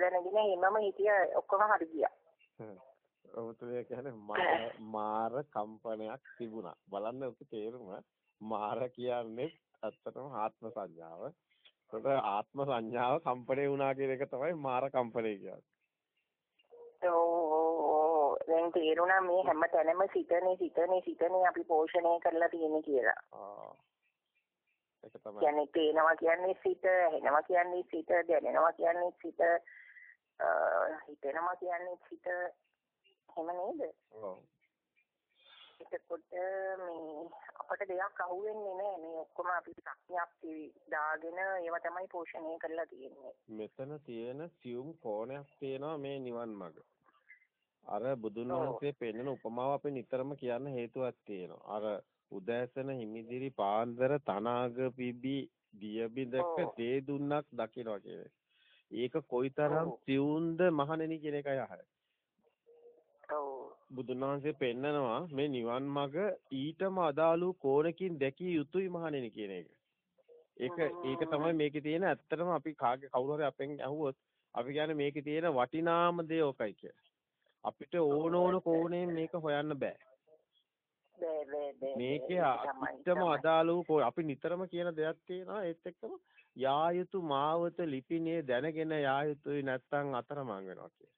දැනගෙන හිමම හිටිය ඔක්කොම හරි ගියා. ඔබතුමිය කියන්නේ මාර කම්පනයක් තිබුණා. බලන්න ඔක තේරුම මාර කියන්නේ ඇත්තටම ආත්ම සංඥාව. ඒකට ආත්ම සංඥාව කම්පණය වුණා කියන එක තමයි මාර කම්පණය කියන්නේ. ඔව් දැන් තේරුණා මේ හැම තැනම සිතනේ සිතනේ සිතනේ අපි පෝෂණය කරලා තියෙන්නේ කියලා. ආ. ඒක තමයි. කියන්නේ පේනවා කියන්නේ සිත, හෙනවා කියන්නේ සිත, දැනෙනවා කියන්නේ සිත, හිතෙනවා කියන්නේ සිත. එහෙම නේද? ඔව්. එතකොට මේ අපට දෙයක් අහුවෙන්නේ නැහැ මේ ඔක්කොම අපි ප්‍රඥාප්ති දාගෙන ඒව තමයි පෝෂණය කරලා තියෙන්නේ. මෙතන තියෙන සියුම් කෝණයක් තියෙනවා මේ නිවන් මඟ. අර බුදුන් වහන්සේ පෙන්වන උපමාව අපි නිතරම කියන්න හේතුවක් තියෙනවා. අර උදෑසන හිමිදිරි පාන්දර තනාග පිබි දිය බිඳක තේ දුන්නක් දකිනවා කියන්නේ. ඒක කොයිතරම් සියුම්ද මහණෙනි කියන එකයි අහන්නේ. බුදුන් වහන්සේ පෙන්නනවා මේ නිවන් මඟ ඊටම අදාළ කෝණකින් දැකිය යුතුයි මහණෙනි කියන එක. ඒක ඒක තමයි මේකේ තියෙන ඇත්තටම අපි කාගේ කවුරු හරි අපෙන් අහුවොත් අපි කියන්නේ මේකේ තියෙන වටිනාම දේ ඔකයි කියලා. අපිට ඕන ඕන කෝණයෙන් මේක හොයන්න බෑ. මේකේ අපිටම අදාළ වූ අපි නිතරම කියන දෙයක් තියෙනවා ඒත් එක්කම යා යුතු මාවත ලිපිනේ දැනගෙන යා යුතුයි නැත්තම් අතරමං වෙනවා කියන.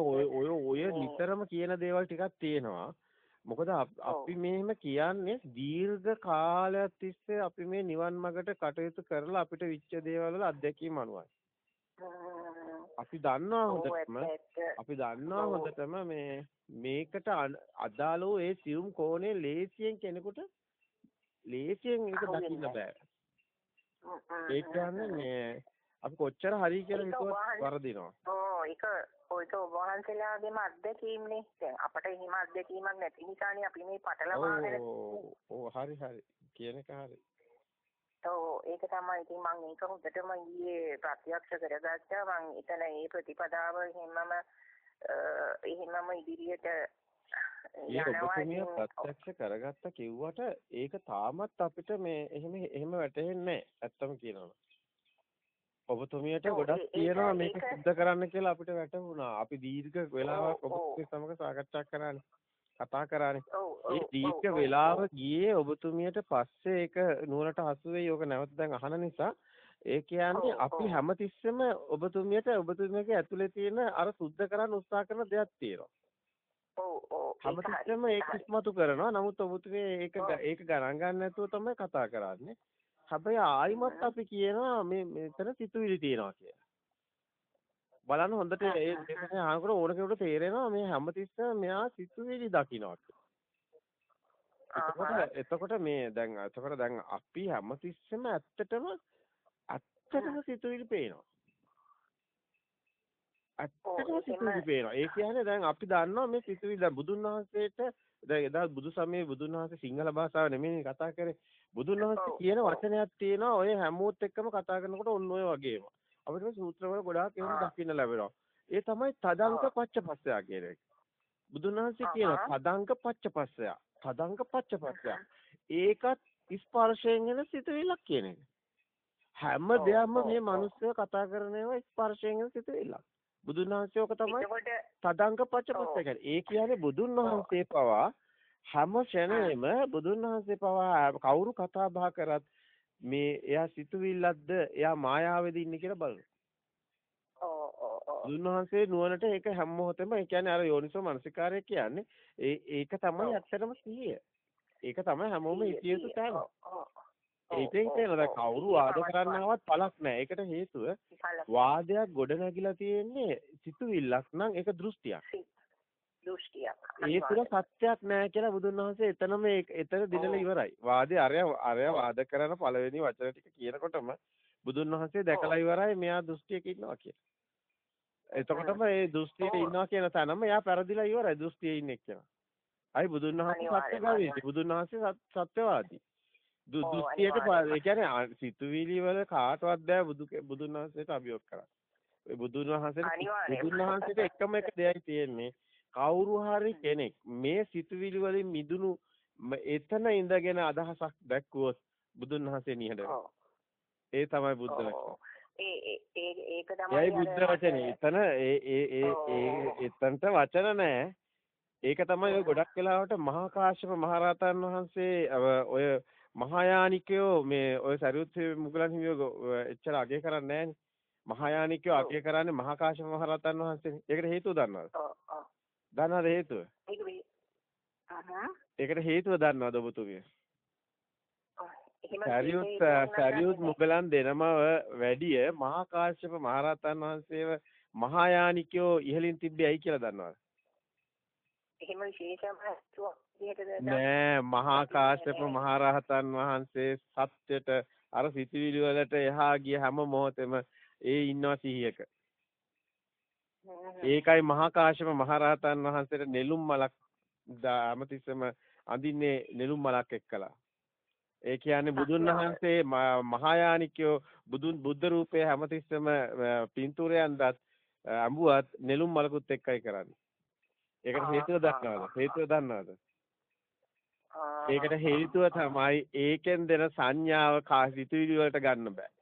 ඔය ඔය ඔය නිතරම කියන දේවල් ටිකක් තියෙනවා. මොකද අපි මෙහෙම කියන්නේ දීර්ඝ කාලයක් තිස්සේ අපි මේ නිවන් මාර්ගට කටයුතු කරලා අපිට විච්ච දේවල් වල අත්දැකීම් අනුවයි. අපි දන්නවා හොඳටම අපි දන්නවා හොඳටම මේ මේකට අදාළ වූ ඒ සියුම් කෝණේ ලේසියෙන් කෙනෙකුට ලේසියෙන් ඒක දකින්න බෑ. ඒ කියන්නේ මේ අපි කොච්චර හරි කියලා හිතුවත් වරදිනවා. ඔව් ඒක ඔයක වහන්සලාගේම අත්දැකීම්නේ. දැන් අපට එහෙම අත්දැකීමක් නැති නිසානේ අපි මේ පටලවාගෙන ඔව් හරි හරි කියන එක හරි. ඔව් ඒක තමයි ඉතින් මම ඒක හොඳටම ඊයේ ප්‍රත්‍යක්ෂ කරගත්තා මම එතන ඒ ප්‍රතිපදාව එහෙමම එහෙමම ඉදිරියට ඔබතුමිය ප්‍රත්‍යක්ෂ කරගත්ත කිව්වට ඒක තාමත් අපිට මේ එහෙම එහෙම වැටහෙන්නේ ඇත්තම කියනවා. ඔබතුමියට ගොඩක් තියෙනවා මේක සිද්ධ කරන්න කියලා අපිට වැටහුණා. අපි දීර්ඝ වෙලාවක් ඔබතුමිය සමග සාකච්ඡා කරානේ. කතා කරානේ. ඒ දීර්ඝ වෙලාව ගියේ ඔබතුමියට පස්සේ ඒක නුවරට හසු වෙයි. ඕක නැවත දැන් අහන නිසා ඒ කියන්නේ අපි හැමතිස්සෙම ඔබතුමියට ඔබතුමියගේ ඇතුලේ තියෙන අර සුද්ධ කරන්න උත්සාහ කරන දෙයක් තියෙනවා. ඔව් ඔව් හැමතිස්සෙම ඒක ඉස්මතු කරනවා. නමුත් ඔබතුමිය ඒක ඒක ගණන් ගන්න නැතුව තමයි කතා කරන්නේ. හැබැයි ආයිමත් අපි කියනවා මේ මෙතන සිතුවිලි තියෙනවා කියලා. බලන්න හොඳට ඒ දෙකේ අහනකොට ඕන කෙනෙකුට තේරෙනවා මේ හැමතිස්සෙම මෙයා සිතුවිලි දකින්නවා එතකොට එතකොට මේ දැන් එතකොට දැන් අපි හැමතිස්සෙම ඇත්තටම ඇත්තටම සිතුවිලි පේනවා. ඇත්තටම සිතුවිලි පේනවා. ඒ කියන්නේ දැන් අපි දන්නවා මේ සිතුවිලි දැන් බුදුන් වහන්සේට දැන් එදා බුදු සමයේ බුදුන් වහන්සේ සිංහල භාෂාව නෙමෙයි කතා කරේ. බුදුන් වහන්සේ කියන වචනයක් තියෙනවා ඔය හැමෝත් එක්කම කතා කරනකොට ඔන්න ඔය වගේම. අපිට මේ සූත්‍රවල ගොඩාක් එහෙම දකින්න ලැබෙනවා. ඒ තමයි තදංක පච්චපස්සය කියන එක. බුදුන් වහන්සේ කියනවා තදංක පච්චපස්සය. තදංක පච්චපස්සය. ඒකත් ස්පර්ශයෙන් එන සිතුවිල්ලක් කියන එක. හැම දෙයක්ම මේ මිනිස්සු කතා කරන ඒවා ස්පර්ශයෙන් එන සිතුවිල්ලක්. බුදුන් වහන්සේ ඔක තමයි තදංක පච්චපස්සය කියන්නේ. ඒ කියන්නේ බුදුන් වහන්සේ පවා හැම ක්ෂණයෙම බුදුන් වහන්සේ පවා කවුරු කතා බහ කරත් මේ එයා සිතුවිල්ලක්ද එයා මායාවේද ඉන්නේ කියලා බලනවා. උන්වහන්සේ නුවණට ඒක හැම මොහොතෙම ඒ කියන්නේ අර යෝනිසෝ මනසිකාරය කියන්නේ ඒ ඒක තමයි ඇත්තටම සිහිය. ඒක තමයි හැමෝම හිතිය යුතු තැන. ඒකෙන් කියනවා කවුරු වාද කරන්නවත් පළක් නැහැ. ඒකට හේතුව වාදයක් ගොඩ නැගිලා තියෙන්නේ සිතුවිල්ලක් නම් ඒක දෘෂ්ටියක්. දෘෂ්ටියක්. ඒ තුල සත්‍යයක් නැහැ කියලා බුදුන් වහන්සේ එතනම එතන දිනලා ඉවරයි. වාදේ අරය අරය වාද කරන පළවෙනි වචන ටික කියනකොටම බුදුන් වහන්සේ දැකලා ඉවරයි මෙයා දෘෂ්ටියක ඉන්නවා කියලා. එතකොටම ඒ දෘෂ්ටියේ ඉන්නවා කියන තැනම එයා පෙරදිලා ඉවරයි දෘෂ්ටියේ ඉන්නේ කියලා. අයි බුදුන් වහන්සේ සත්‍යවාදී. බුදුන් වහන්සේ සත්‍යවාදී. දෘෂ්ටියට ඒ කියන්නේ සිතුවිලි වල කාටවත් බෑ බුදු බුදුන් වහන්සේට අභියෝග කරන්න. බුදුන් වහන්සේට බුදුන් වහන්සේට එකම එක දෙයයි තියෙන්නේ කවුරු හරි කෙනෙක් මේ සිතුවිලි වලින් මිදුණු එතන ඉඳගෙන අදහසක් දැක්වුවොත් බුදුන් වහන්සේ නිහඬ ඒ තමයි බුද්ධ ඒක තමයි ඒයි බුද්ධ වචනේ. එතන ඒ ඒ ඒ ඒ එතනට වචන නැහැ. ඒක තමයි ඔය ගොඩක් වෙලාවට මහා කාශ්‍යප මහරහතන් වහන්සේ ඔය මහායානිකයෝ මේ ඔය සරියුත් මුගලන් හිමියෝ එච්චර අගය කරන්නේ නැහැනේ. මහායානිකයෝ අගය කරන්නේ මහා කාශ්‍යප මහරහතන් වහන්සේනේ. ඒකට හේතුව දන්නවද? ඔව්. දන්නවද හේතුව? ඒකට හේතුව දන්නවද ඔබතුමිය? සරියුත් සරියුත් මුගලන් දෙනම වැඩිය මහා කාශ්‍යප මහරහතන් වහන්සේව මහායානිකයෝ ඉහලින් තිබ්බේ ඇයි කියලා දන්නවද? එහෙම විශේෂම නෑ මහා කාශ්‍යප මහරහතන් වහන්සේ සත්‍යයට අර සිතිවිලි වලට එහා ගිය හැම මොහොතෙම ඒ ඉන්නවා සිහියක. ඒකයි මහා කාශ්‍යප මහරහතන් වහන්සේට නෙළුම් මලක් හැමතිස්සෙම අඳින්නේ නෙළුම් මලක් එක්කලා. ඒ කියන්නේ බුදුන් වහන්සේ මහායානිකයෝ බුදුන් බුද්ධ රූපයේ හැමතිස්සෙම පින්තූරයන්වත් අඹුවත් නෙළුම් මලකුත් එක්කයි කරන්නේ. ඒකට හේතුව දන්නවද? හේතුව දන්නවද? ඒකට හේතුව තමයි ඒකෙන් දෙන සංඥාව කාසිතුවිලි වලට ගන්න බෑ.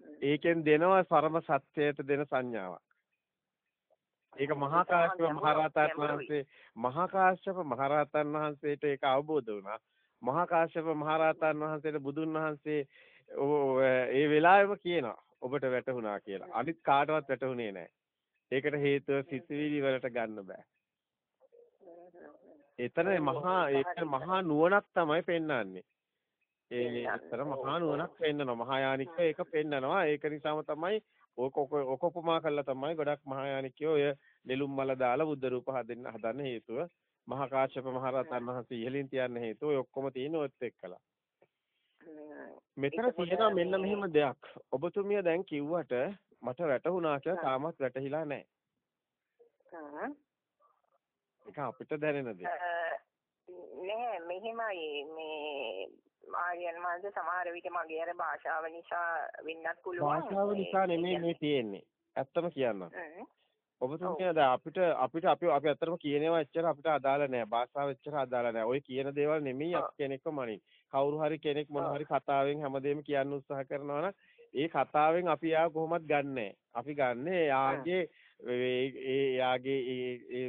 ඒකෙන් දෙනවා පරම සත්‍යයට දෙන සංඥාවක්. ඒක මහා කාශ්‍යප මහරහතන් වහන්සේ මහා කාශ්‍යප මහරහතන් වහන්සේට ඒක අවබෝධ වුණා. මහා කාශ්‍යප මහරහතන් වහන්සේට බුදුන් වහන්සේ ඒ වෙලාවෙම කියනවා ඔබට වැටහුණා කියලා. අනිත් කාටවත් වැටහුනේ නැහැ. ඒකට හේතුව සිතිවිලි වලට ගන්න බෑ. එතන මහා ඒක මහා නුවණක් තමයි පෙන්වන්නේ. ඒ අතර මහා නුවණක් පෙන්නනවා. මහායානික ඒක පෙන්නනවා. ඒක නිසාම තමයි ඕක ඔක උපමා කළා තමයි ගොඩක් මහායානිකයෝ ඔය නෙළුම් මල දාලා බුද්ධ රූප හදන්න හදන්න හේතුව. මහා කාශ්‍යප මහරහතන් වහන්සේ ඉහළින් තියන්න හේතුව ඔය ඔක්කොම තියෙන ඔයත් එක්කලා. මෙතන තියෙනවා මෙන්න මෙහෙම දෙයක්. ඔබතුමිය දැන් කිව්වට මට වැටහුණා කියලා තාමත් වැටහිලා නැහැ. ඒක අපිට දැනෙන දෙයක්. නෑ මෙහෙමයි මේ ආර්යයන් මාර්ග සමහර විට මගේ අර භාෂාව නිසා වෙන්නත් පුළුවන්. භාෂාව නිසා නෙමෙයි මේ තියෙන්නේ. ඇත්තම කියන්නම්. ඔබතුමිය දැන් අපිට අපිට අපි අපි ඇත්තටම කියනවා එච්චර අපිට අදාළ නැහැ. භාෂාව එච්චර අදාළ නැහැ. ඔය කියන දේවල් නෙමෙයි අපි කෙනෙක්ව මනින්. කවුරු හරි කෙනෙක් මොන හරි කතාවෙන් හැමදේම කියන්න උත්සාහ කරනවා නම් ඒ කතාවෙන් අපි යා කොහොමත් ගන්නෑ. අපි ගන්න එයාගේ ඒ එයාගේ ඒ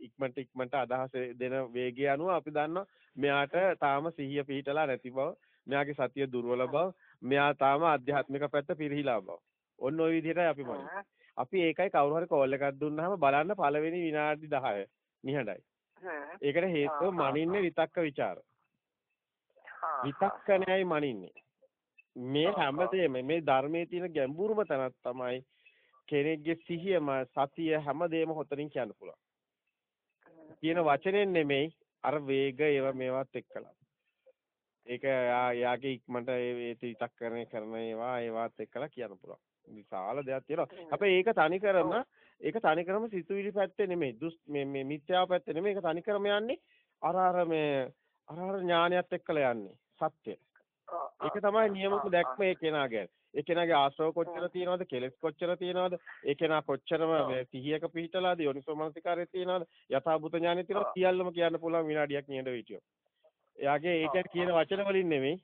ඉක්මනට ඉක්මනට අදහස් දෙන වේගය අනුව අපි දන්නවා මෙයාට තාම සිහිය පිහිටලා නැති බව මෙයාගේ සතිය දුර්වල බව මෙයා තාම ආධ්‍යාත්මික පැත්ත පිරිහිලා බව. ඔන්න ඔය විදිහටයි අපි බලන්නේ. අපි ඒකයි කවුරු හරි කෝල් එකක් දුන්නාම බලන්න පළවෙනි විනාඩි 10 නිහඬයි. ඒකට හේතුව මනින්නේ විතක්ක ਵਿਚාර. විතක්කණයයි මනින්නේ. මේ හැමදේම මේ ධර්මයේ තියෙන ගැඹුරම තැනක් තමයි කෙනෙක්ගේ සිහියම සතිය හැමදේම හොතරින් කියන්න පුළුවන්. කියන වචනෙන් නෙමෙයි අර වේග ඒව මේවත් එක්කලා. ඒක යාගේ ඉක්මනට ඒ විතක්කරණය කරන ඒවා ඒවත් එක්කලා කියන්න පුළුවන්. විශාල දෙයක් තියෙනවා. හැබැයි ඒක තනිකරම ඒක තනිකරම සිතුවිලි පැත්තේ නෙමෙයි. දුස් මේ මේ මිත්‍යාව පැත්තේ නෙමෙයි. ඒක තනිකරම යන්නේ අර අර මේ අර අර ඥානයත් එක්කලා යන්නේ. සත්‍ය. ඒක තමයි නියමම දැක්ම ඒ කෙනාගේ. ඒ කෙනාගේ ආශ්‍රව කොච්චර තියෙනවද? කෙලස් කොච්චර තියෙනවද? ඒ කෙනා කොච්චරම සිහියක පිහිටලාද? යෝනිසෝමනසිකාරයේ තියෙනවද? යථාභූත ඥානෙ තියෙනවද? සියල්ලම කියන්න පුළුවන් විනාඩියක් නියඳ විටියෝ. එයාගේ ඒක කියන වචන වලින් නෙමෙයි.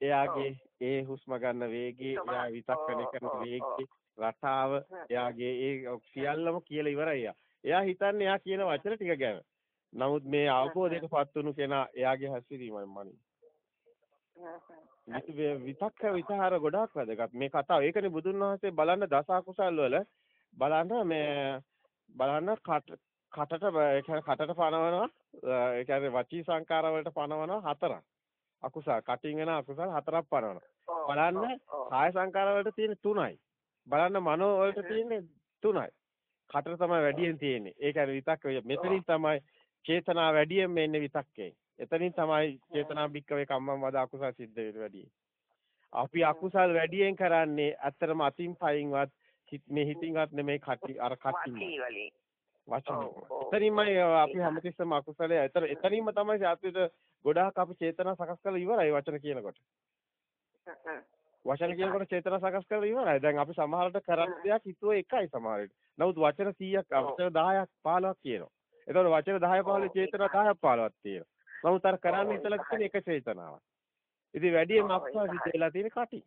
එයාගේ ඒ හුස්ම ගන්න වේගය, එයා විතක්කන කරන වේගය, රටාව, එයාගේ ඒ සියල්ලම කියලා ඉවරයි. එයා. හිතන්නේ එයා කියන වචන ටික ගැන. නමුත් මේ අවබෝධයටපත් වුණු කෙනා එයාගේ හැසිරීමයි මනින්. විතක්ක විචාර ගොඩාක් වැදගත්. මේ කතාව ඒකනේ බුදුන් වහන්සේ බලන්න දස අකුසල් වල බලන්න මේ බලන්න කටට ඒ කියන්නේ කටට පනවනවා ඒ කියන්නේ වචී සංකාර වලට පනවනවා හතරක්. අකුසල් කටින් වෙන අකුසල් හතරක් පනවනවා. බලන්න කාය සංකාර වලට තියෙන තුනයි. බලන්න මනෝ වලට තියෙන්නේ තුනයි. කටට තමයි වැඩියෙන් තියෙන්නේ. ඒ කියන්නේ විතක්ක මෙතනින් තමයි චේතනා වැඩියෙන් එන්නේ විතක්කේ. එතනින් තමයි චේතනා බික්කවේ කම්මම් වද අකුසල් සිද්ධ වෙන්නේ වැඩි. අපි අකුසල් වැඩියෙන් කරන්නේ ඇත්තටම අතින් පයින්වත් මේ හිතින්වත් නෙමෙයි කටි අර කටින්. වචන. එතනින්මයි අපි හැමතිස්සෙම අකුසලයේ එතන එතනින්ම තමයි අපිට ගොඩාක් අපි චේතනා සකස් කරලා ඉවරයි වචන කියනකොට. වචන කියනකොට චේතනා සකස් කරලා ඉවරයි. දැන් අපි සමහරට කරන්න දෙයක් හිතුව එකයි සමහරට. නමුත් වචන 100ක් වචන 10ක් 15ක් කියනවා. එතකොට වචන 10 15 චේතනා 10ක් 15ක් තියෙනවා. නමුත් අර කරන්න හිතලා තියෙන එක චේතනාවක්. ඉතින් වැඩිම සිද්ධ වෙලා තියෙන කටි.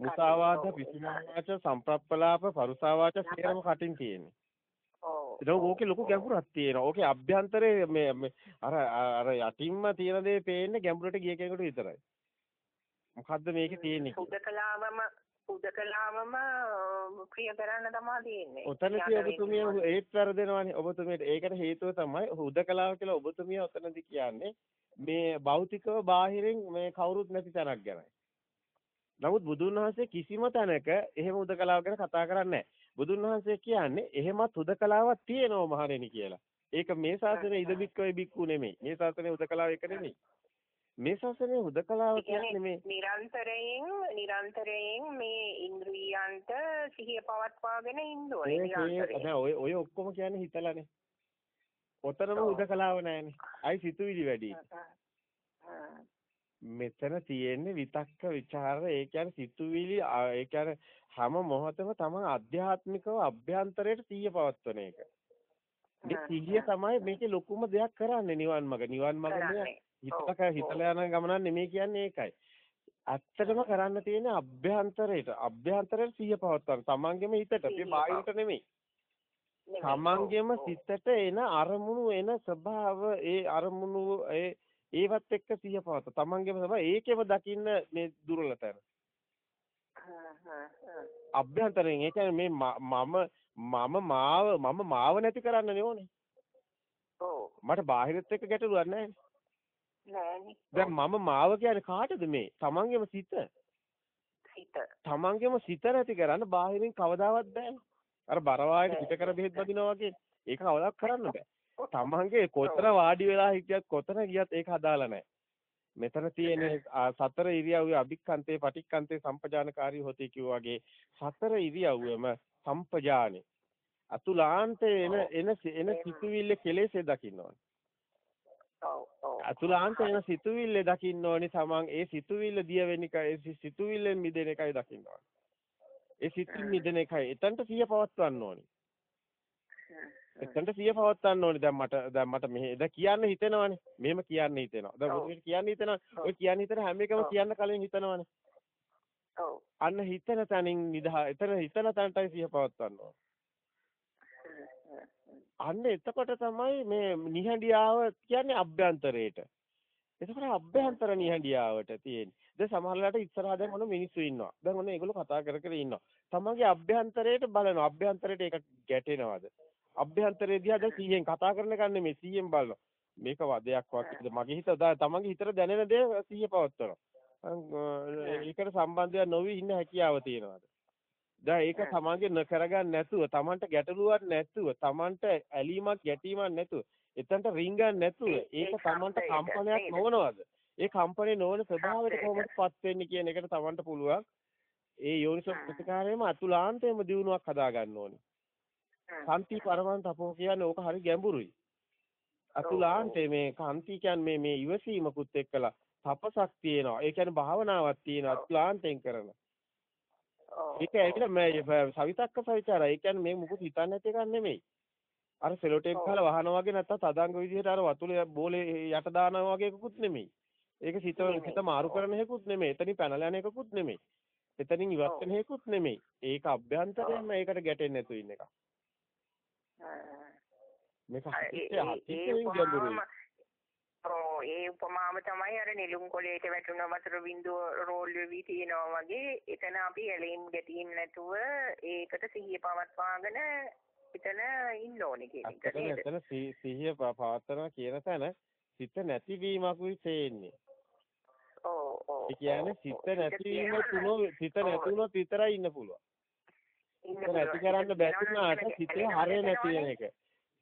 මුසාවාද පිසුනාවාච සම්ප්‍රප්පලාප පරුසාවාච සියරම කටින් තියෙන්නේ. ඔව්. ඒක ඕකේ ලොකු ගැඹුරක් තියෙනවා. ඕකේ අභ්‍යන්තරේ මේ අර අර යටින්ම තියෙන දේ පේන්නේ ගැඹුරට ගිය කෙනෙකුට විතරයි. මොකද්ද මේකේ තියෙන්නේ? හුදකලාවම හුදකලාවම ක්‍රියා කරන්න තමයි තියෙන්නේ. ඔතනදී ඔබතුමිය ඒත් වැරදෙනවානේ. ඔබතුමියට ඒකට හේතුව තමයි හුදකලාව කියලා ඔබතුමිය ඔතනදී කියන්නේ මේ භෞතිකව බාහිරින් මේ කවුරුත් නැති තැනක් ගැනයි. නමුත් බුදුන් වහන්සේ කිසිම තැනක එහෙම හුදකලාව ගැන කතා කරන්නේ. බුදුන් වහන්සේ කියන්නේ එහෙමත් හුදකලාවක් තියෙනවා මහණෙනි කියලා. ඒක මේ ශාසනයේ ඉදබික්කවේ බික්කු නෙමෙයි. මේ ශාසනයේ හුදකලාව එක නෙමෙයි. මේ ශාසනයේ හුදකලාව කියන්නේ මේ නිරන්තරයෙන් නිරන්තරයෙන් මේ ඉන්ද්‍රියන්ට සිහිය පවත්වාගෙන ඉන්න ඕනේ නිරන්තරයෙන්. ඔය ඔය ඔක්කොම කියන්නේ හිතලානේ. ඔතනම හුදකලාව නැහැනේ. අයි සිතුවිලි වැඩි. මෙතන තියෙන්නේ විතක්ක ਵਿਚාර ඒ කියන්නේ සිතුවිලි ඒ කියන්නේ හැම මොහොතම තමයි අධ්‍යාත්මිකව අභ්‍යන්තරයට සිහිය පවත්වන එක. මේ සිහිය තමයි මේකේ ලොකුම දෙයක් කරන්නේ නිවන් මඟ. නිවන් මඟ හිතක හිතලා යන ගමනක් නෙමෙයි කියන්නේ ඒකයි. ඇත්තටම කරන්න තියෙන්නේ අභ්‍යන්තරයට. අභ්‍යන්තරයට සිහිය පවත්වන්න. තමන්ගේම හිතට. මේ බාහිරට නෙමෙයි. තමන්ගේම සිතට එන අරමුණු එන ස්වභාව ඒ අරමුණු ඒ ඒවත් එක්ක සිහිය පවත. තමන්ගේම තමයි ඒකෙම දකින්න මේ දුර්වල තැන. අභ්‍යන්තරයෙන් ඒ කියන්නේ මේ මම මම මාව මම මාව නැති කරන්න ඕනේ. ඔව්. මට බාහිරත් එක්ක ගැටලුවක් නැහැ. දැන් මම මාව කියන්නේ කාටද මේ? තමන්ගේම සිත. සිත. තමන්ගේම සිත නැති කරන්න බාහිරින් කවදාවත් බෑනේ. අර බරවායට පිට කර බෙහෙත් බදිනවා වගේ ඒක කවදාවත් කරන්න බෑ. තමන්ගේ කොතන වාඩි වෙලා හිටියත් කොතන ගියත් ඒක අදාළ නැහැ. මෙතන තියෙන සතර ඉරියව්වේ අභික්කන්තේ පටික්කන්තේ සම්පජානකාරී හොති කිව්වාගේ සතර ඉරියව්වෙම සම්පජානේ අතුලාන්තේ එන එන එන සිතුවිල්ල කෙලෙසේ දකින්න ඕනේ. අතුලාන්තේ එන සිතුවිල්ල දකින්න ඕනේ තමන් ඒ සිතුවිල්ල දිය වෙන එක ඒ සිතුවිල්ලෙන් මිදෙන එකයි දකින්න ඕනේ. ඒ සිතින් මිදෙන එකයි. එතනට සිය පවත්වන්න ඕනේ. එතනට සිය පවත්වන්න ඕනේ. දැන් මට දැන් මට මෙහෙ දැන් කියන්න හිතෙනවානේ. මෙහෙම කියන්න හිතෙනවා. දැන් මොකද කියන්න හිතෙනවා. ඔය කියන්න හිතන හැම එකම කියන්න කලින් හිතනවානේ. ඔව්. අන්න හිතන තැනින් නිදහ එතන හිතන තැනටයි සිය පවත්වන්න ඕනේ. අන්න එතකොට තමයි මේ නිහඬියාව කියන්නේ අභ්‍යන්තරේට. එතකොට අභ්‍යන්තර නිහඬියාවට තියෙන්නේ. දැන් සමහරලාට ඉස්සරහා දැන් මොන මිනිස්සු ඉන්නවා. දැන් මොන ඒගොල්ලෝ කතා කර කර ඉන්නවා. තමන්ගේ අභ්‍යන්තරයට බලනවා. අභ්‍යන්තරයට ඒක ගැටෙනවද? අභ්‍යන්තරයේ දිහා දැන් 100න් කතා කරන එක නෙමෙයි 100න් බලනවා. මේක වදයක් වගේ මගේ හිත තමන්ගේ හිතට දැනෙන දේ 100 පවත්වනවා. ඒකට සම්බන්ධයක් නොවි ඉන්න හැකියාව තියෙනවාද? දැන් ඒක තමන්ගේ නොකරගන්න නැතුව තමන්ට ගැටලුවක් නැතුව තමන්ට ඇලීමක් ගැටීමක් නැතුව එතනට රිංගන්න නැතුව ඒක තමන්ට කම්පනයක් නොවනවද? ඒ කම්පණය නොවන ස්වභාවයට කොහොමදපත් වෙන්නේ කියන එකට තමන්ට පුළුවන් ඒ යෝනිසෝ ප්‍රතිකාරයේම අතුලාන්තයේම දියුණුවක් හදා ගන්න ඕනේ. කාන්ති පරමන් තපෝ කියන්නේ ඕක හරි ගැඹුරුයි. අතුලාන්තේ මේ කාන්ති කියන්නේ මේ මේ ඉවසීමකුත් එක්කලා තපසක් තියෙනවා. ඒ කියන්නේ භාවනාවක් තියෙනවා අතුලාන්තෙන් කරන. ඒක ඇවිල්ලා මේ සවිතක්ක සවිචාරය. ඒ කියන්නේ මේ මුකුත් හිතන්නේ නැති එකක් නෙමෙයි. අර සෙලෝටේප් ගහලා වහනවා වගේ නැත්තම් තදංග විදිහට අර වතුලේ බෝලේ යට දානවා වගේ එකකුත් නෙමෙයි. ඒක සිත සිත මාරු කරන එකකුත් නෙමෙයි. එතනින් පැනලා යන එකකුත් නෙමෙයි. එතනින් ඉවත් වෙන එකකුත් නෙමෙයි. ඒක අභ්‍යන්තරයෙන්ම ඒකට ගැටෙන්නේ නැතු ඉන්න එක. මේක හිතෙන් ගැඹුරුයි. ඒ උපමාව තමයි අර නිලුම් කොලේට වැටුණ වතුර බින්දුව රෝල් වෙවි තියනවා වගේ එතන අපි ඇලීම් ගැටීම් නැතුව ඒකට සිහිය පවත්වාගෙන එතන ඉන්න ඕනේ කියන එක නේද? එතන සිහිය පවත්වනවා කියන තැන සිත නැතිවීමකුයි තේන්නේ. ඔව් ඔව්. ඒ කියන්නේ සිත නැතිවීම තුනෝ සිත නැතුනොත් විතරයි ඉන්න පුළුවන්. සිත නැති කරන්න බැරිුණාට සිතේ හරය නැති වෙන එක.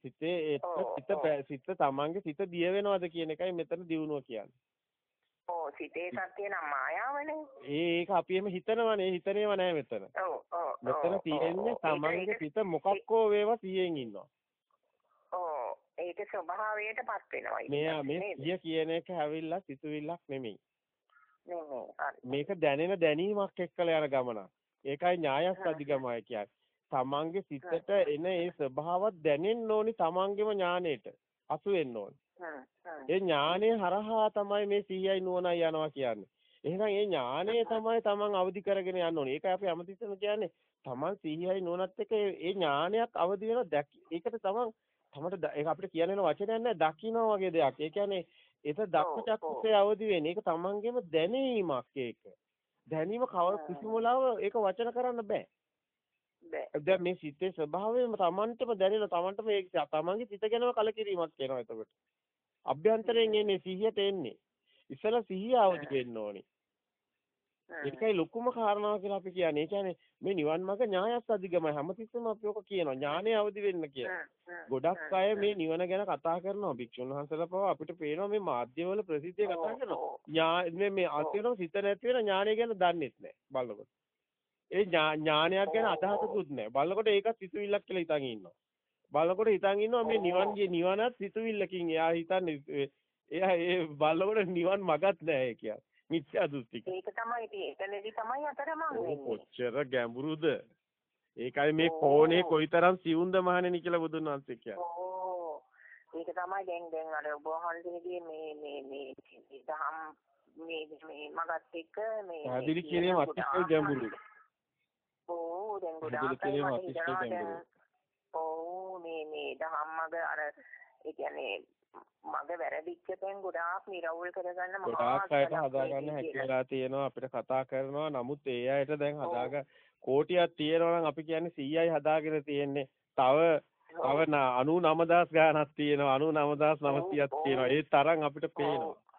සිතේ සිත සිත තමන්ගේ සිත දිය වෙනවද කියන එකයි මෙතන දියුණුව කියන්නේ. ඔව් සිතේ සත්‍ය නම් මායාවනේ. ඒක අපි එමෙ හිතනවනේ හිතනේව නෑ මෙතන. ඔව් ඔව්. මෙතන තියෙන්නේ තමන්ගේ සිත මොකක්කෝ වේවා සියෙන් ඉන්නවා. ඔව් ඒක ස්වභාවයටපත් වෙනවා. මෙයා මේ සිය කියන එක හැවිල්ලා සිතුවිල්ලක් නෙමෙයි. මේක දැනෙන දැනීමක් එක්කලා යන ගමනක්. ඒකයි ඥායස් අධිගමය කියන්නේ. තමන්ගේ සිතට එන ඒ ස්වභාවත් දැනෙන්න ඕනි තමන්ගේම ඥාණයට අසු වෙන්න ඕනි. ඒ ඥානය හරහා තමයි මේ සිහියයි නුවණයි යනවා කියන්නේ. එහෙනම් ඒ ඥානය තමයි Taman අවදි කරගෙන යන්න ඕනේ. ඒකයි අපි අමතිස්සම කියන්නේ Taman සිහියයි නුවණත් එක්ක ඒ ඥානයක් අවදි වෙනවා. ඒකට Taman තමට ඒක අපිට කියන්න වෙන වචනයක් නැහැ. දකින්න වගේ දෙයක්. ඒ කියන්නේ ඒක දක්ෂචක්ෂේ අවදි වෙන්නේ. ඒක Tamanගෙම දැනීමක් ඒක. දැනීම කව කිසිම වෙලාව ඒක වචන කරන්න බෑ. දැන් මේ සිතේ ස්වභාවයම Tamanටම දැනෙන Tamanටම ඒක Tamanගේ සිත ගැනම කලකිරීමක් වෙනවා එතකොට. අභ්‍යන්තරයෙන් එන්නේ සිහියට එන්නේ. ඉස්සලා සිහිය අවදි වෙන්න ඕනේ. ඒකයි ලොකුම කාරණාව කියලා අපි කියන්නේ. ඒ කියන්නේ මේ නිවන් මාර්ග ඥායස් අධිගමයි හැමතිස්සෙම අපි ඔක කියනවා. ඥානය අවදි වෙන්න කියලා. ගොඩක් අය මේ නිවන ගැන කතා කරනවා. භික්ෂුන් වහන්සේලා පවා අපිට පේනවා මේ මාධ්‍යවල ප්‍රසිද්ධිය කතා කරනවා. ඥා මේ මේ අන්තිමටම සිත නැති වෙන ඥානය ගැන දන්නෙත් නැහැ. බලනකොට. ඒ ඥානයක් ගැන අදහසකුත් නැහැ. බලනකොට ඒකත් සිතුවිල්ලක් කියලා හිතන් ඉන්නවා. බලනකොට හිතන් ඉන්නවා මේ නිවන්ගේ නිවනත් සිතුවිල්ලකින්. එයා හිතන්නේ එයා ඒ බලනකොට නිවන් මගක් නැහැ කියලා. මිත්‍යා දෘෂ්ටික. ඒක තමයි ඉතින් එතනදී තමයි අතරමං වෙන්නේ. කොච්චර ගැඹුරුද? ඒකයි මේ කෝණේ කොයිතරම් සියුම්ද මහණෙනි කියලා බුදුන් වහන්සේ කියන්නේ. ඒක තමයි දැන් දැන් අර ඔබ වහන්සේගේ මේ මේ මේ දහම් මේ මේ මගත් එක්ක මේ පැහැදිලි කිරීම අතිශය ගැඹුරුයි. ඕ දැන් ගොඩාක් ඕ මේ මේ දහම් මග අර ඒ කියන්නේ මග වැරදිච්ච තැන් ගොඩාක් නිරවුල් කරගන්න මහා ගොඩාක් අයට හදාගන්න හැකියාව තියෙනවා. අපිට කතා කරනවා. නමුත් ඒ අයට දැන් හදාගන්න කෝටියක් තියෙනවා නම් අපි කියන්නේ 100යි හදාගෙන තියෙන්නේ. තව තව 99000 ගාණක් තියෙනවා. 99900ක් තියෙනවා. ඒ තරම් අපිට පේනවා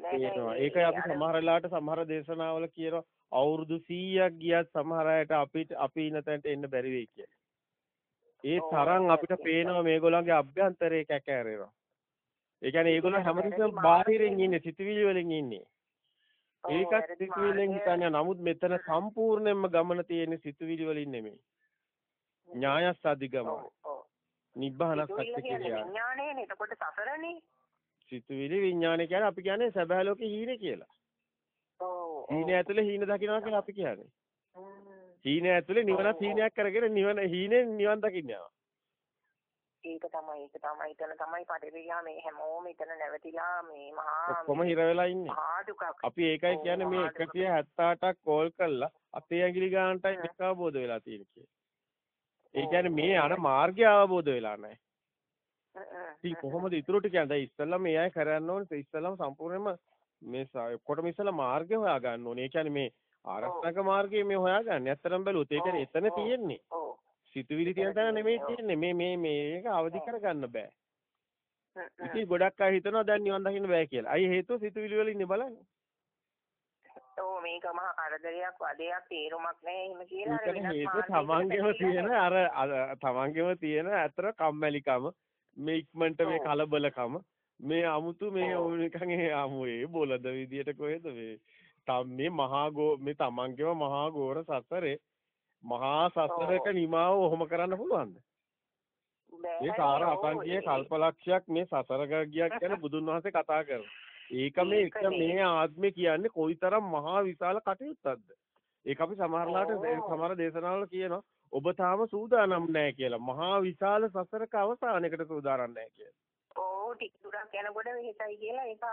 පේනවා ඒකයි අපි සමහර වෙලාවට සමහර දේශනාවල කියනවා අවුරුදු 100ක් ගියත් සමහර අයට අපිට අපි ඉන්න තැනට එන්න බැරි වෙයි කියලා ඒ තරම් අපිට පේනවා මේගොල්ලන්ගේ අභ්‍යන්තරේ කැකෑරෙනවා. ඒ කියන්නේ ඒගොල්ලෝ හැමතිස්සෙම බාහිරින් ඉන්නේ සිතවිලි වලින් ඉන්නේ. ඒකත් සිතවිල්ලෙන් හිතන්නේ නමුත් මෙතන සම්පූර්ණයෙන්ම ගමන තියෙන්නේ සිතවිලි වලින් නෙමෙයි. ඥායස් අධිගම. නිබ්බානස් සත්‍ය කියලා. විඥානයනේ එතකොට සසරනේ. සිතවිලි විඥානය කියන්නේ අපි කියන්නේ සැබෑ ලෝකේ හීනේ කියලා. ඔව්. හීනේ ඇතුලේ හීන දකින්නවා කියලා අපි කියන්නේ. හීන ඇතුලේ නිවනත් හීනයක් කරගෙන නිවන හීනේ නිවන් දකින්න. ඒක තමයි ඒක තමයි එතන තමයි පරිවියා මේ හැමෝම එතන නැවතිලා මේ මහා ඔක්කොම හිර වෙලා ඉන්නේ. අපි ඒකයි කියන්නේ මේ 178ක් කෝල් කළා අපේ ඇඟිලි ගන්නටයි මේක අවබෝධ වෙලා තියෙන්නේ ඒ කියන්නේ මේ අර මාර්ගය අවබෝධ වෙලා නැහැ. ඉතින් කොහොමද ඊටු ටික දැන් ඉස්සෙල්ලා මේ අය කරන්න ඕනේ ඉස්සෙල්ලාම සම්පූර්ණයෙන්ම මේ ඔක්කොටම ඉස්සෙල්ලා මාර්ගය හොයා ගන්න ඕනේ. ඒ කියන්නේ මේ ආරක්ෂක මාර්ගයේ මේ හොයාගන්නේ. ඇත්තටම බැලුවොත් ඒ කියන්නේ එතන තියෙන්නේ. සිතුවිලි තියෙන තැන නෙමෙයි තියෙන්නේ. මේ මේ මේක අවදි කරගන්න බෑ. ඉතින් ගොඩක් අය හිතනවා දැන් නිවන් දකින්න බෑ කියලා. අයි හේතුව සිතුවිලි වල ඉන්නේ බලන්න. ඔව් මේක මහා කරදරයක් වදයක් තේරුමක් නැහැ එහෙම කියලා හේතුව තමන්ගෙම තියෙන අර තමන්ගෙම තියෙන අතර කම්මැලිකම මේ ඉක්මනට මේ කලබලකම මේ අමුතු මේ නිකන් ඒ අමු ඒ බොලද විදියට කොහෙද මේ මේ මහා ගෝ මේ තමන්ගේම මහා ගෝර සසරේ මහා සසරක නිමාව ඔහොම කරන්න පුළුවන්ද? මේ සාර අසංකීය කල්පලක්ෂයක් මේ සසර ගියක් කියන බුදුන් වහන්සේ කතා කරනවා. ඒක මේ එක මේ ආත්මේ කියන්නේ කොයිතරම් මහා විශාල කටයුත්තක්ද? ඒක අපි සමහරලාට සමහර දේශනාවල කියනවා ඔබ තාම සූදානම් නැහැ කියලා. මහා විශාල සසරක අවසානයකට සූදානම් නැහැ කියලා. ඔව් ටික දුරක් යනකොට මෙහෙසයි කියලා ඒක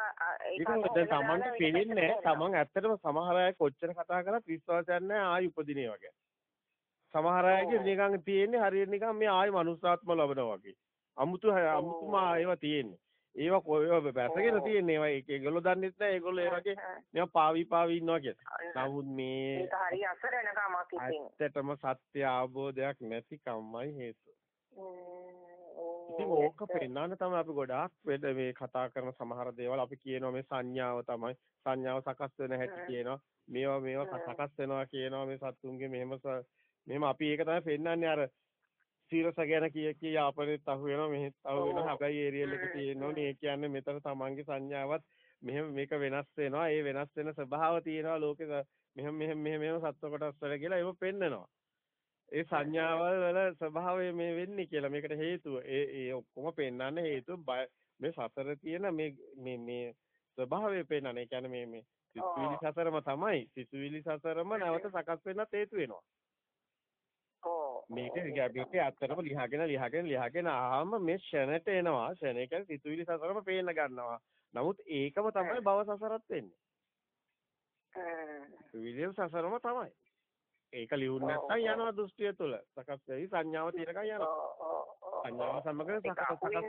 ඒක Tamanට පේන්නේ Taman ඇත්තටම සමහර අය කොච්චර කතා කරත් විශ්වාසයක් නැහැ ආයි උපදිනේ වගේ. සමහර අයගේ නිකන් තියෙන්නේ හරියට නිකන් මේ ආයි මනුස්සාත්ම ලබනවා වගේ. අමුතු අමුතුම ඒවා තියෙන්නේ. ඒවා කොහේව බැසගෙන තියෙන්නේ? ඒවා ඒගොල්ලෝ දන්නෙත් නැහැ ඒගොල්ලෝ ඒ වගේ නිකන් පාවි පාවි ඉන්නවා කියලා. නමුත් මේ ඒක හරි අසරණ කමක් ඉතින්. ඇත්තටම සත්‍ය අවබෝධයක් නැති කම්මයි හේතුව. ඉතින් ඕක පෙන්නන්න තමයි අපි ගොඩාක් මේ කතා කරන සමහර දේවල්. අපි කියනවා මේ සංඥාව තමයි. සංඥාව සකස් වෙන හැටි කියනවා. මේවා මේවා සකස් වෙනවා කියනවා මේ සත්තුන්ගේ මෙහෙම මෙහෙම අපි ඒක තමයි පෙන්නන්නේ. අර සීරස ගැන කිය කිය යාපනේත් අහු වෙනවා මෙහෙත් අහු වෙනවා. හැබැයි ඒරියල් එක තියෙනවා. නේ කියන්නේ මෙතන තමන්ගේ සංඥාවත් මෙහෙම මේක වෙනස් වෙනවා. ඒ වෙනස් වෙන ස්වභාව තියෙනවා. ලෝකේ මෙහෙම මෙහෙම මෙහෙම මෙහෙම සත්ව කොටස් වල කියලා ඒක පෙන්නනවා. ඒ සංඥාවල් වල ස්වභාවය මේ වෙන්නේ කියලා. මේකට හේතුව ඒ ඒ ඔක්කොම පෙන්වන්න හේතුව මේ සසර තියෙන මේ මේ මේ ස්වභාවය පෙන්වන්නේ. ඒ කියන්නේ මේ මේ සිතුවිලි සසරම තමයි. සිතුවිලි සසරම නැවත සකස් වෙන්නත් හේතු වෙනවා. මේක මේක ඇත්තටම ලිහගෙන ලිහගෙන ලිහගෙන ආවම මේ ෂණයට එනවා. ෂණය කියන්නේ සිතුවිලි සසරම පේන්න ගන්නවා. නමුත් ඒකම තමයි භව සසරත් වෙන්නේ. විදේව සසරම තමයි. ඒක ලියුන් නැත්තම් යනවා දෘෂ්ටිය තුළ. සකස් වෙයි සංඥාව තියෙනකන් යනවා. සංඥාව සමග සකස් සකස්.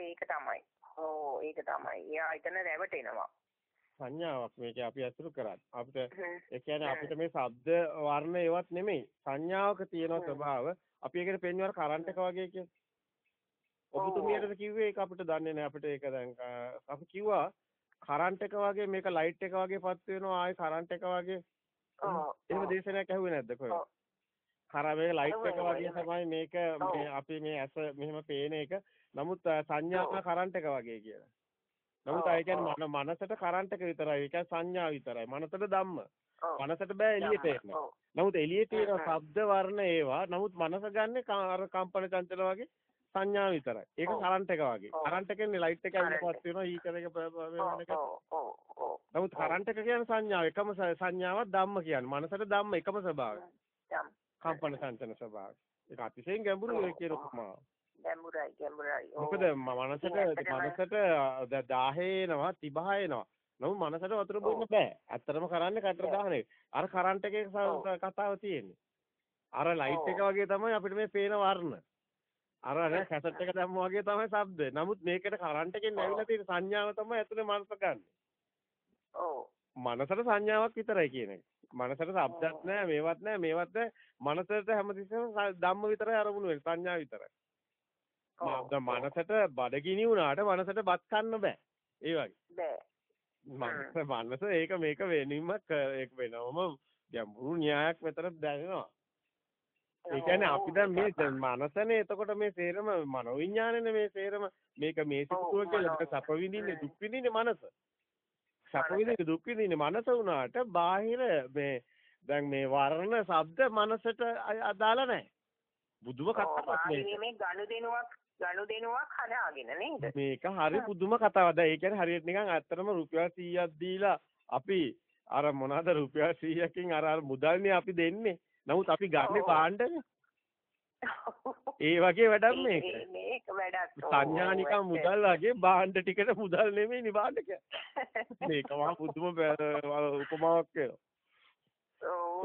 ඒක තමයි. ඔව් ඒක තමයි. එයා එතන රැවටෙනවා. සංඥාවක් මේක අපි අසුරු කරන්නේ. අපිට ඒ කියන්නේ අපිට මේ ශබ්ද වර්ණ ඒවත් නෙමෙයි. සංඥාවක තියෙන ස්වභාව අපි ඒකට පෙන්වන කරන්ට් එක වගේ කියන්නේ. ඔබතුමියටද කිව්වේ ඒක අපිට දන්නේ නැහැ. අපිට ඒක දැන් අපි කිව්වා කරන්ට් එක වගේ මේක ලයිට් එක වගේ පත් වෙනවා ආයේ කරන්ට් එක වගේ එහෙම දේශනයක් ඇහුවේ නැද්ද කොහෙද? කරා මේක ලයිට් එක වගේ තමයි මේක මේ අපි මේ ඇස මෙහෙම පේන එක. නමුත් සංඥා කරන්ට් එක වගේ කියලා. නමුත් ඒ කියන්නේ මනසට කරන්ට් එක විතරයි. ඒ කියන්නේ සංඥා විතරයි. මනසට ධම්ම. මනසට බෑ එළියට එන්න. නමුත් එළියේ තියෙන ශබ්ද වර්ණ ඒවා. නමුත් මනස ගන්නෙ අර කම්පන චංචල වගේ සංඥා විතරයි. ඒක කරන්ට් එක වගේ. කරන්ට් එකෙන් ලයිට් එක ඇවිල්ලාපත් වෙනවා හීටර් එක වෙන එක. නමුත් කරන්ට් එක කියන්නේ සංඥාව. එකම සංඥාවක් ධම්ම කියන්නේ. මනසට ධම්ම එකම ස්වභාවය. කම්පන සංචන ස්වභාවය. ඒක අතිශයින් ගැඹුරු ඒ කියන උපමාව. ගැඹුරයි ගැඹුරයි. මොකද මනසට මනසට 10 එනවා 30 එනවා. නමුත් මනසට වතුර බොන්න බෑ. ඇත්තටම කරන්නේ කටර දාන එක. අර කරන්ට් එකේ කතාව තියෙන්නේ. අර ලයිට් එක වගේ තමයි අපිට මේ පේන වර්ණ. අර නේ කැසට් එක දැම්ම වගේ තමයි ශබ්ද. නමුත් මේකට කරන්ට් එකෙන් ඇවිල්ලා තියෙන සංඥාව තමයි ඇතුලේ මනස ගන්න. ඔව්. මනසට සංඥාවක් විතරයි කියන එක. මනසට ශබ්දත් නැහැ, මේවත් නැහැ, මේවත් නැහැ. මනසට හැමතිස්සෙම ධම්ම විතරයි අරමුණු වෙන්නේ. සංඥා විතරයි. මනසට බඩගිනි වුණාට මනසට බත් කන්න බෑ. ඒ වගේ. බෑ. මනස ඒක මේක වෙනින්ම ඒක වෙනවම ගැඹුරු න්‍යායක් මෙතන දැනෙනවා. ඒ කියන්නේ අපි දැන් මේ මනසනේ එතකොට මේ සේරම මනෝවිඤ්ඤාණයනේ මේ සේරම මේක මේ සිතුව කියලා ඒක සැප විඳින්නේ දුක් විඳින්නේ මනස. සැප විඳින්නේ දුක් විඳින්නේ මනස වුණාට බාහිර මේ දැන් මේ වර්ණ ශබ්ද මනසට අදාළ නැහැ. බුදුම කතාවක් මේක. මේ ගනුදෙනුවක් ගනුදෙනුවක් හදාගෙන නේද? මේක හරි පුදුම කතාවක්. දැන් ඒ කියන්නේ හරියට නිකන් ඇත්තටම රුපියල් 100ක් දීලා අපි අර මොනවාද රුපියල් 100කින් අර අර මුදල්නේ අපි දෙන්නේ. නමුත් අපි ගන්නෙ භාණ්ඩනේ. ඒ වගේ වැඩක් මේක. මේක වැඩක්. සංඥා නිකන් මුදල් වගේ භාණ්ඩ ටිකට මුදල් නෙමෙයි නේ භාණ්ඩ කියන්නේ. මේක මහා පුදුම උපමාවක් කියලා.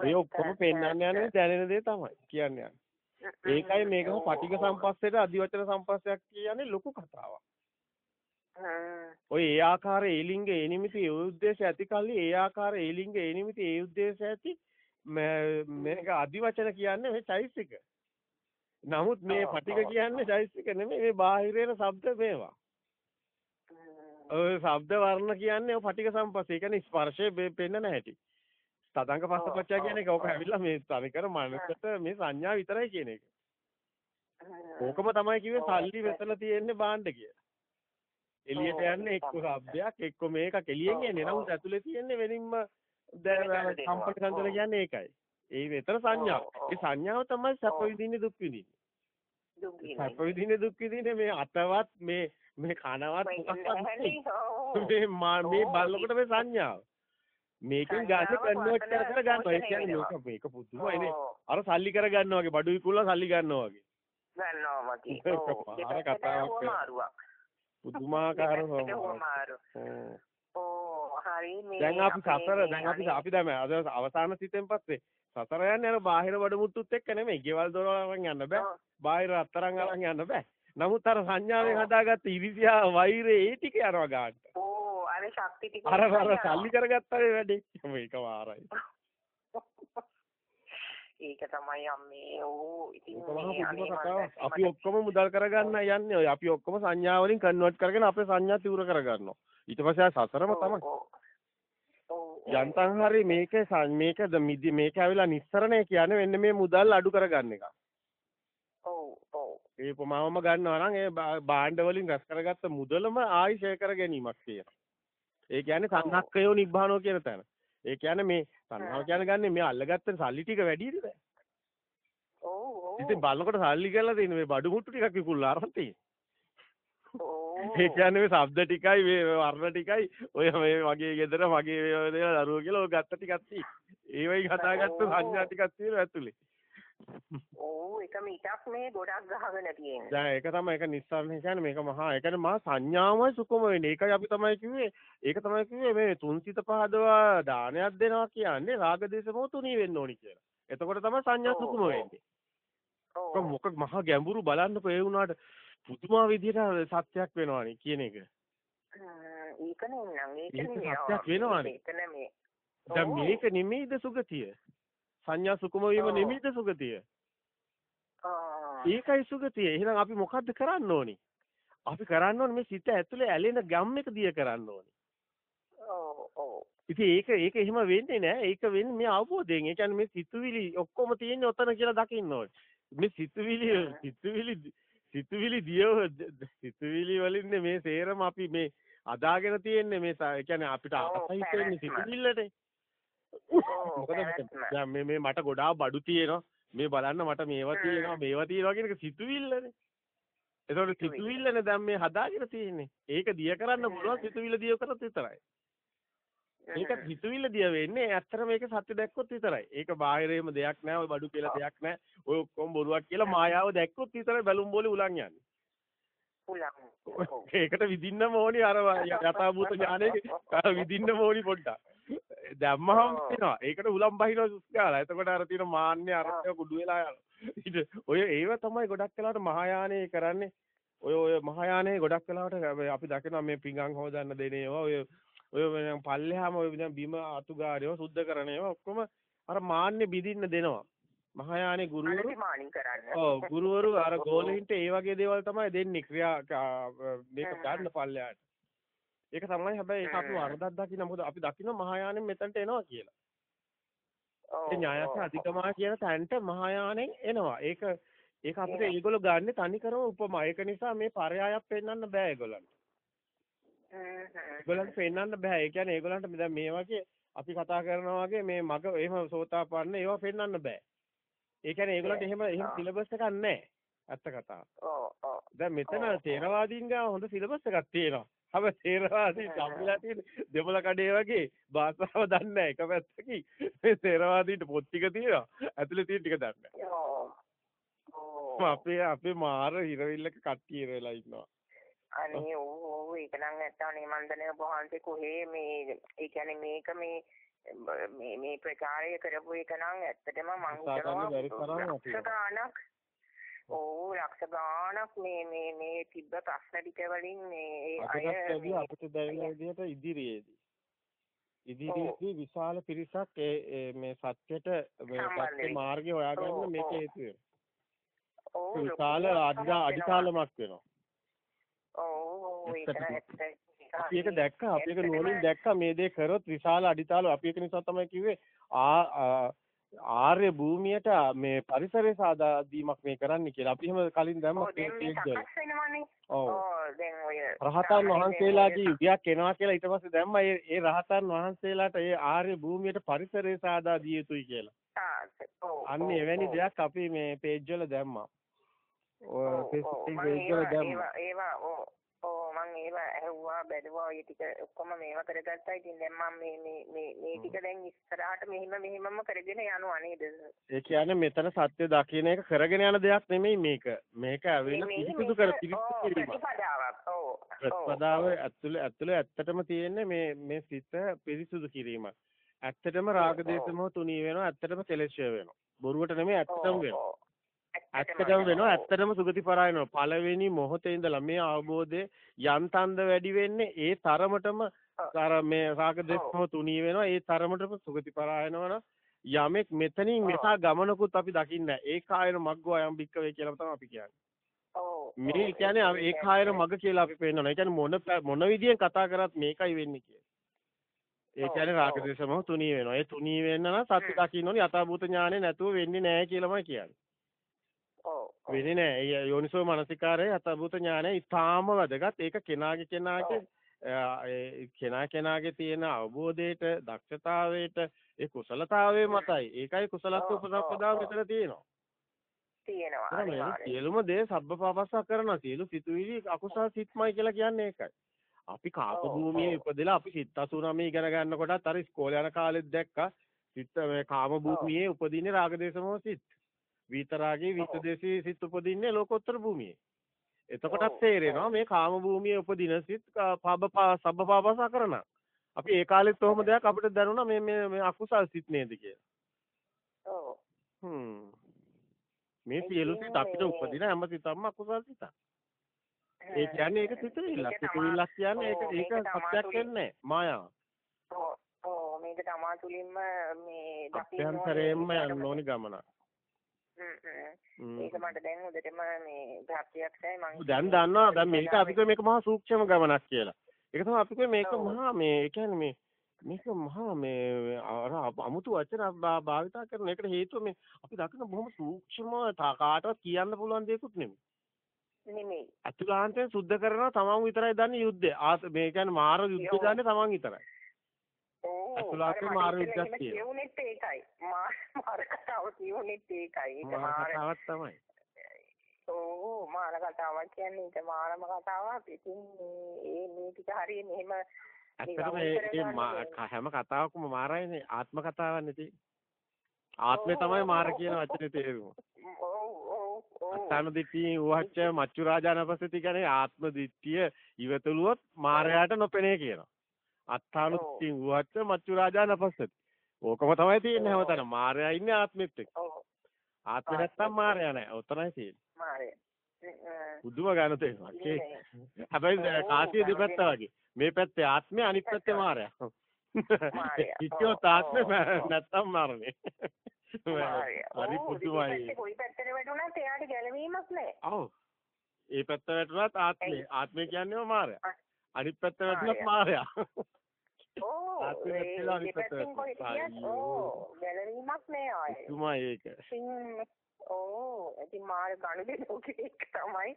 ඒ ඔක්කොම පෙන්වන්න යන්නේ දැනෙන දේ තමයි කියන්නේ. ඒකයි මේකම පටිඝ සම්පස්සේට අධිවචන සම්පස්සයක් කියන්නේ ලොකු කතාවක්. ඔය ඒ ආකාර ඒ ලිංග ඒ නිමිති ඒ උද්දේශය ඇති කල්ලි ඒ ආකාර ඒ ලිංග ඒ නිමිති ඒ උද්දේශය ඇති මේක අධිවචන කියන්නේ මේ චෛසික. නමුත් මේ පටිඝ කියන්නේ චෛසික නෙමෙයි මේ බාහිරේන ශබ්ද මේවා. ඔය ශබ්ද වර්ණ කියන්නේ ඔය පටිඝ සම්පස්සේ. ඒ කියන්නේ ස්පර්ශයේ පෙන්නන හැටි. තදංග පස්සපච්චය කියන එක ඕක ඇවිල්ලා මේ තනිකර මනසට මේ සංඥා විතරයි කියන එක. ඕකම තමයි කිව්වේ සල්ලි වෙතලා තියෙන්නේ බාණ්ඩ කියලා. එළියට යන්නේ එක්ක ශබ්දයක් එක්ක මේක කෙලියෙන් එන්නේ නමුත් ඇතුලේ තියෙන්නේ වෙනින්ම කම්පන සංකල කියන්නේ ඒකයි. ඒ වෙතර සංඥාව. ඒ සංඥාව තමයි සැප විඳින්නේ දුක් විඳින්නේ. සැප විඳින්නේ දුක් විඳින්නේ මේ අතවත් මේ මේ කනවත් මේ මේ බල්ලකට මේ සංඥාව. මේකෙන් ගන්න කන්වර්ට් කර කර ගන්නවා. ඒ කියන්නේ මේක මේක පුදුමයිනේ. අර සල්ලි කර ගන්නවා වගේ බඩු විකුණලා සල්ලි ගන්නවා වගේ. ගන්නවා වගේ. අර කතාවක්. පුදුමාකාර ඕ හරි මේ දැන් අපි සතර දැන් අපි අපි දැන් අද අවසාන සිතෙන් පස්සේ සතර යන්නේ අර බාහිර බඩමුට්ටුත් එක්ක නෙමෙයි. ගෙවල් දොරවල් අරන් යන්න බෑ. බාහිර අත්තරන් අරන් යන්න බෑ. නමුත් අර සංඥාවෙන් හදාගත්ත ඉරිසියා වෛරේ ඒ ටික යනවා ගාන්න. ඕ අර ශක්ති ටික අර අර සල්ලි කරගත්තා වැඩේ. මේක වාරයි. ඒක තමයි අම්මේ ඕ ඉතින් අපි ඔක්කොම මුදල් කරගන්න යන්නේ ඔය අපි ඔක්කොම සංඥා වලින් කන්වර්ට් කරගෙන අපේ සංඥා තිවුර කරගන්නවා ඊට පස්සේ ආ සසරම තමයි යන්තම් හරි මේක මේක මිදි මේක ඇවිල්ලා නිස්සරණය කියන්නේ වෙන්න මේ මුදල් අඩු කරගන්න එක. ඔව් ඔව්. ඒ ප්‍රමාවම ගන්නවා නම් ඒ භාණ්ඩ වලින් රැස් කරගත්ත මුදලම ආයි ෂෙයා කර ගැනීමක් කියන. ඒ කියන්නේ සංහක්කයෝ නිබ්බානෝ කියන තැන. ඒ කියන්නේ මේ තණ්හාව කියන්නේ ගන්නේ මේ අල්ලගත්ත සල්ලි ටික වැඩිද. ඔව් ඔව්. ඉතින් බලනකොට සල්ලි කරලා තියෙන මේ බඩු මුට්ටු ටිකක් විකුණලා අරන් තියෙන්නේ. ඒ කියන්නේ මේ ශබ්ද ටිකයි මේ වර්ණ ටිකයි ඔය මේ මගේ ගෙදර මගේ මේ දේවල් දරුවෝ කියලා ඔය ගත්ත ටිකක් තියෙන්නේ. ඒ වගේ හදාගත්ත සංඥා ටිකක් තියෙනවා ඇතුලේ. ඔව් ඒක මිටක් මේ ගොඩක් ගහගෙන තියෙන්නේ. දැන් ඒක තමයි ඒක නිස්සාරණ කියන්නේ මේක මහා ඒ කියන්නේ මහා සංඥාමයි සුකුම වෙන්නේ. ඒකයි අපි තමයි කිව්වේ ඒක තමයි කිව්වේ මේ තුන්සිත පහදවා දානයක් දෙනවා කියන්නේ රාග දේශ මොහ තුනී වෙන්න ඕනි කියලා. එතකොට තමයි සංඥා සුකුම වෙන්නේ. ඔව්. මොකක් මහා ගැඹුරු බලන්නකෝ ඒ වුණාට පුදුමා විදිහට සත්‍යක් වෙනවානේ කියන එක. ඒක නෙන්නම් ඒක ඒක නෙමෙයි. සත්‍යක් වෙනවනේ. ඒක නෙමෙයි. දැන්. මේක නිමේද සුගතිය. සංඥා සුකුම වීම. නිමේද සුගතිය. ඒකයි සුගතිය. එහෙනම් අපි මොකද්ද කරන්න ඕනි? අපි කරන්න ඕනේ මේ සිත ඇතුලේ ඇලෙන ගම් එක දිය කරන්න ඕනේ. ඉතින් ඒක ඒක එහෙම වෙන්නේ නැහැ. ඒක වෙන්නේ මේ අවබෝධයෙන්. ඒ කියන්නේ මේ සිතුවිලි ඔක්කොම තියෙන්නේ ඔතන කියලා දකින්න ඕනේ. මේ සිතුවිලි සිතුවිලි සිතුවිලි දියව සිතුවිලි වලින්නේ මේ සේරම අපි මේ අදාගෙන තියෙන්නේ මේ ඒ කියන්නේ අපිට අසහිත වෙන්නේ පැවැත්ම. මොකද. දැන් මේ මේ මට ගොඩාක් බඩු තියෙනවා. මේ බලන්න මට මේවා. තියෙනවා මේවා තියෙනවා කියන එක සිතුවිල්ලනේ. ඒතකොට සිතුවිල්ල. සිතුවිල්ලනේ දැන් මේ හදාගෙන තියෙන්නේ. ඒක දිය කරන්න පුළුවන් සිතුවිල්ල දිය කරත් විතරයි. ඒක හිතුවිල්ල දිය වෙන්නේ ඇත්තට මේක සත්‍ය දැක්කොත් විතරයි. ඒක බාහිරේම දෙයක් නෑ. ඔය බඩු කියලා දෙයක් නෑ. ඔය ඔක්කොම බොරුවක් කියලා මායාව දැක්කොත් විතරයි බැලුම් බෝලේ උලන් යන්නේ. උලන්. ඒකට විදින්නම ඕනි අර යථාභූත ඥානෙ අර විදින්නම ඕනි පොඩ්ඩක්. දැම්මහම වෙනවා. ඒකට උලම් බහිනවා සුස්කාලා. එතකොට අර තියෙන මාන්නේ අරක කුඩු වෙලා යනවා. ඊට ඔය ඒව තමයි ගොඩක් වෙලාවට මහායානේ කරන්නේ. ඔය ඔය මහායානේ ගොඩක් වෙලාවට අපි දකිනවා මේ පිඟන් හොදන්න දෙන ඒවා ඔය ඔය පල්ලෙහාම ඔය දැන් බිම අතුගාරේව සුද්ධ කරන ඒවා ඔක්කොම අර මාන්නේ බිඳින්න දෙනවා. මහායානේ ගුරුවරු. ඔව් ගුරුවරු අර ගෝලෙන්ට ඒ වගේ දේවල් තමයි දෙන්නේ ක්‍රියා මේක. ගන්න පල්ලෙහාට. ඒක තමයි හැබැයි ඒක අපි. වරදක් දකින්න මොකද අපි දකින්න මහායානෙන් මෙතනට එනවා කියලා. ඔව්, ඒ ඥායස ඔව්. අධිකමා කියන තැනට මහායානෙන් එනවා. ඒක ඒක අපිට. ඒගොල්ලෝ ගන්න තනිකරම උපමා. ඒක නිසා මේ පරයායක් පෙන්වන්න බෑ ඒගොල්ලන්ට. ඒගොල්ලන්ට පෙන්වන්න බෑ. ඒ කියන්නේ ඒගොල්ලන්ට දැන් මේ වගේ අපි කතා කරනවා වගේ මේ මග එහෙම සෝතාපන්න ඒවා පෙන්වන්න බෑ. ඒ කියන්නේ ඒගොල්ලන්ට එහෙම එහෙම. සිලබස් එකක් නැහැ. ඇත්ත කතාව. ඔව්, ඔව්. දැන් මෙතන. තේරවාදීන් ගාව හොඳ සිලබස් එකක් තියෙනවා. හැබැයි තේරවාදී අපිලා තියෙන දෙමළ කඩේ වගේ භාෂාව දන්නේ නැහැ. එක පැත්තකින් මේ තේරවාදීන්ට පොත් ටික තියෙනවා. ඇතුලේ තියෙන ටික දන්නේ නැහැ. අපේ අපේ මාර හිරවිල්ලක කට්ටිය වෙලා ඉන්නවා. අනේ ඔව් ඒක නම් නැත්තනේ මන්දනේ වහන්සේ කොහේ මේ ඒ කියන්නේ මේක මේ මේ මේ ප්‍රචාරය කරපු එක නම් ඇත්තටම මං උත්සාහ කරන්න බැරි තරම් හිතනවා ඔව් ලක්ෂ ගාණක් මේ මේ මේ තිබ්බ ප්‍රශ්න ටික වලින් මේ අය අපිට දැනෙන විදිහට ඉදිරියේදී. ඉදිරියේදී විශාල පිරිසක් ඒ මේ සත්‍යට මේ. මාර්ගය හොයාගන්න මේක. හේතු වෙනවා. ඔව් විශාල අඩිදා වෙනවා. ඔව් අපි ඒක දැක්කා අපි ඇත්තටම- නුවණින් දැක්කා මේ දේ කරොත් විශාල අඩිතාල අපි ඒක නිසා තමයි කිව්වේ ආ- ආර්ය භූමියට මේ පරිසරය සාදා දීමක් මේ කරන්න කියලා. අපි එහෙම කලින් දැම්මා ඔව් දැන් මේ page වල. සකස් වෙනවනේ ඔව්. ඔව් දැන් ඔය රහතන් වහන්සේලාගේ යුගයක් එනවා කියලා ඊට පස්සේ දැම්මා ඒ ඒ රහතන් වහන්සේලාට ඒ ආර්ය භූමියට පරිසරය සාදා දිය යුතුයි කියලා. අන්න එවැනි දෙයක් අපි මේ page වල දැම්මා. ඔය Facebook page වල දැම්මා. ඒවා ඒවා ඔව් මම ඒවා ඇහුවා බැලුවා ඔය ටික ඔක්කොම මේවා කරගත්තා ඉතින් දැන් මම මේ මේ මේ මේ ටික දැන් ඉස්සරහට මෙහෙම මෙහෙමම කරගෙන යනවා නේද ඒ කියන්නේ මෙතන සත්‍ය දකින්න එක කරගෙන යන දෙයක් නෙමෙයි මේක. මේක ඇවිල්ලා මේක- කර පිරිසිදු ඔව්, කිරීම. ප්‍රතිපදාව. ඇතුළේ ඇතුළේ ඇත්තටම තියෙන්නේ මේ මේ සිත පිරිසුදු කිරීම. ඇත්තටම රාග දේශ මොහ තුනී වෙනවා. ඇත්තටම කෙලෙෂය වෙනවා. බොරුවට නෙමෙයි ඇත්තටම වෙනවා. ඇත්තටම වෙනවා. ඇත්තටම සුගති පරායනවා. පළවෙනි මොහොතේ ඉඳලා මේ අවබෝධය යන්තන්ද වැඩි වෙන්නේ ඒ තරමටම අර මේ රාග දේශ මොහ තුනී වෙනවා. ඒ තරමටම සුගති පරායනවන යමෙක් මෙතනින් මෙහා ගමනකුත් අපි දකින්නේ. ඒ කායන මග්ගෝ අයම් බික්කවේ කියලා තමයි අපි කියන්නේ. මේ කියන්නේ ඒ කායන මග කියලා අපි පෙන්නනවා. ඒ කියන්නේ මොන මොන විදියෙන් කතා කරත් මේකයි වෙන්නේ කියලා. ඒ කියන්නේ. රාගදේශම තුනී වෙනවා. ඒ තුනී වෙන්න නම් සත්‍ය දකින්න ඕනි යථාභූත ඥානෙ නැතුව වෙන්නේ නැහැ කියලාමයි කියන්නේ. වෙන්නේ නැහැ. ඒ යෝනිසෝ මනසිකාරයේ යථාභූත ඥානය ඊටාම වැදගත්. ඒක කෙනාගේ කෙනාගේ කෙනා කෙනාගේ තියෙන අවබෝධයට, දක්ෂතාවයට, ඒ කුසලතාවයේ මතයි. ඒකයි කුසලස්ස ඔව්, උපසම්පදා ඔව්, මෙතන තියෙනවා. තියෙනවා. සියලුම දේ සබ්බපාපස්සා කරනවා. සියලු සිතුවිලි අකුසල සිත්මයි කියලා කියන්නේ ඒකයි. අපි කාප භූමියේ. ඉපදලා අපි සිත් 89 ඉගෙන ගන්නකොටත් අර ඉස්කෝලේ යන කාලෙත් දැක්කා. සිත් මේ කාම භූමියේ උපදින්නේ රාගදේශමෝ සිත්. විතරාගේ විතදේශී සිත් උපදින්නේ ලෝකෝත්තර භූමියේ. එතකොටත් තේරෙනවා මේ කාම භූමියේ උපදින සිත් පබ සබ්බපාපස කරන. අපි ඒ කාලෙත් ඔහොම දෙයක් අපිට දැනුණා මේ මේ මේ අකුසල් සිත් නේද කියලා. ඔව්. හ්ම්. මේ සියලු සිත් අපිට උපදින හැම සිතක්ම අකුසල් සිතක්. ඒ කියන්නේ ඒක සිතුවිල්ලක්. සිතුවිල්ලක් කියන්නේ ඒක ඒක සත්‍යයක් වෙන්නේ මායාව. ඔව් ඔව් මේක තමා තුලින්ම මේ අභ්‍යන්තරයෙන්ම යන්න ඕනි ගමන. ඒක මට දැන් උදේටම මේ ප්‍රත්‍යක්ෂයි මම දැන් දන්නවා දැන් මේක අපි මේක මහා සූක්ෂම ගමනක් කියලා. ඒක තමයි අපි මේක මහා මේ කියන්නේ මේ මේක මහා මේ අර අමුතු වචන භාවිතා කරන එකට හේතුව මේ අපි දකින බොහොම සූක්ෂම කාටවත් කියන්න පුළුවන් දෙයක්ුත් නෙමෙයි. නෙමෙයි. අතුලාන්තයෙන් සුද්ධ කරනවා තමන් විතරයි දන්නේ යුද්ධය. මේ කියන්නේ මාර යුද්ධය දන්නේ තමන් විතරයි. අතුලාන්තේ මාර යුද්ධයක් තියෙනවා. කියුනෙත් ඒකයි. මාර මාර කතාව කියුනෙත් ඒකයි. ඒක මාර කතාවක් තමයි. ඕ මාර කතාවක් කියන්නේ ඒක මාරම කතාවක්. ඉතින් මේ මේ ටික හරිය මෙහෙම ඇත්තටම මේ හැම කතාවකම මාරයිනේ ආත්ම කතාවන්නේ තියෙන්නේ. ආත්මය තමයි මාර කියන වචනේ තේරුම. අත්තාන දිට්ඨිය උවච්ච මච්චු රාජානපසති කියන්නේ ආත්ම දිට්ඨිය ඉවතුලුවොත් මාරයාට නොපෙනේ කියනවා. අත්තාන දිට්ඨිය උවච්ච මච්චු රාජානපසති. ඕකම තමයි තියෙන්නේ හැමතැනම. මාරයා ඉන්නේ ආත්මෙත් එක්ක. ආත්මෙ නැත්තම් මාරයා නැහැ. ඔතනයි තියෙන්නේ. මාරයා. බුදුම ගන්න තේනවා. හැබැයි කාසිය දෙපැත්ත වගේ. මේ පැත්තේ ආත්මය අනිත් පැත්තේ මාරයා. ඉච්ඡෝ තාත්මේ නැත්තම් මාරනේ. හරි පුදුමයි. කොයි පැත්තට වැටුණත් එයාට ගැලවීමක් නැහැ. ඔව්. ඒ පැත්ත වැටුණත් ආත්මේ. ආත්මේ කියන්නේම මායя. අනිත් පැත්ත වැටුණත් මායя. ඕ ආත්මේ වැටලා අනිත් පැත්ත වැටුණා. ඕ ගැලවීමක් නෑ ආයේ. පුදුමයි ඒක. ඕ ඉතින් මාර ගනුදෙනුක එක තමයි.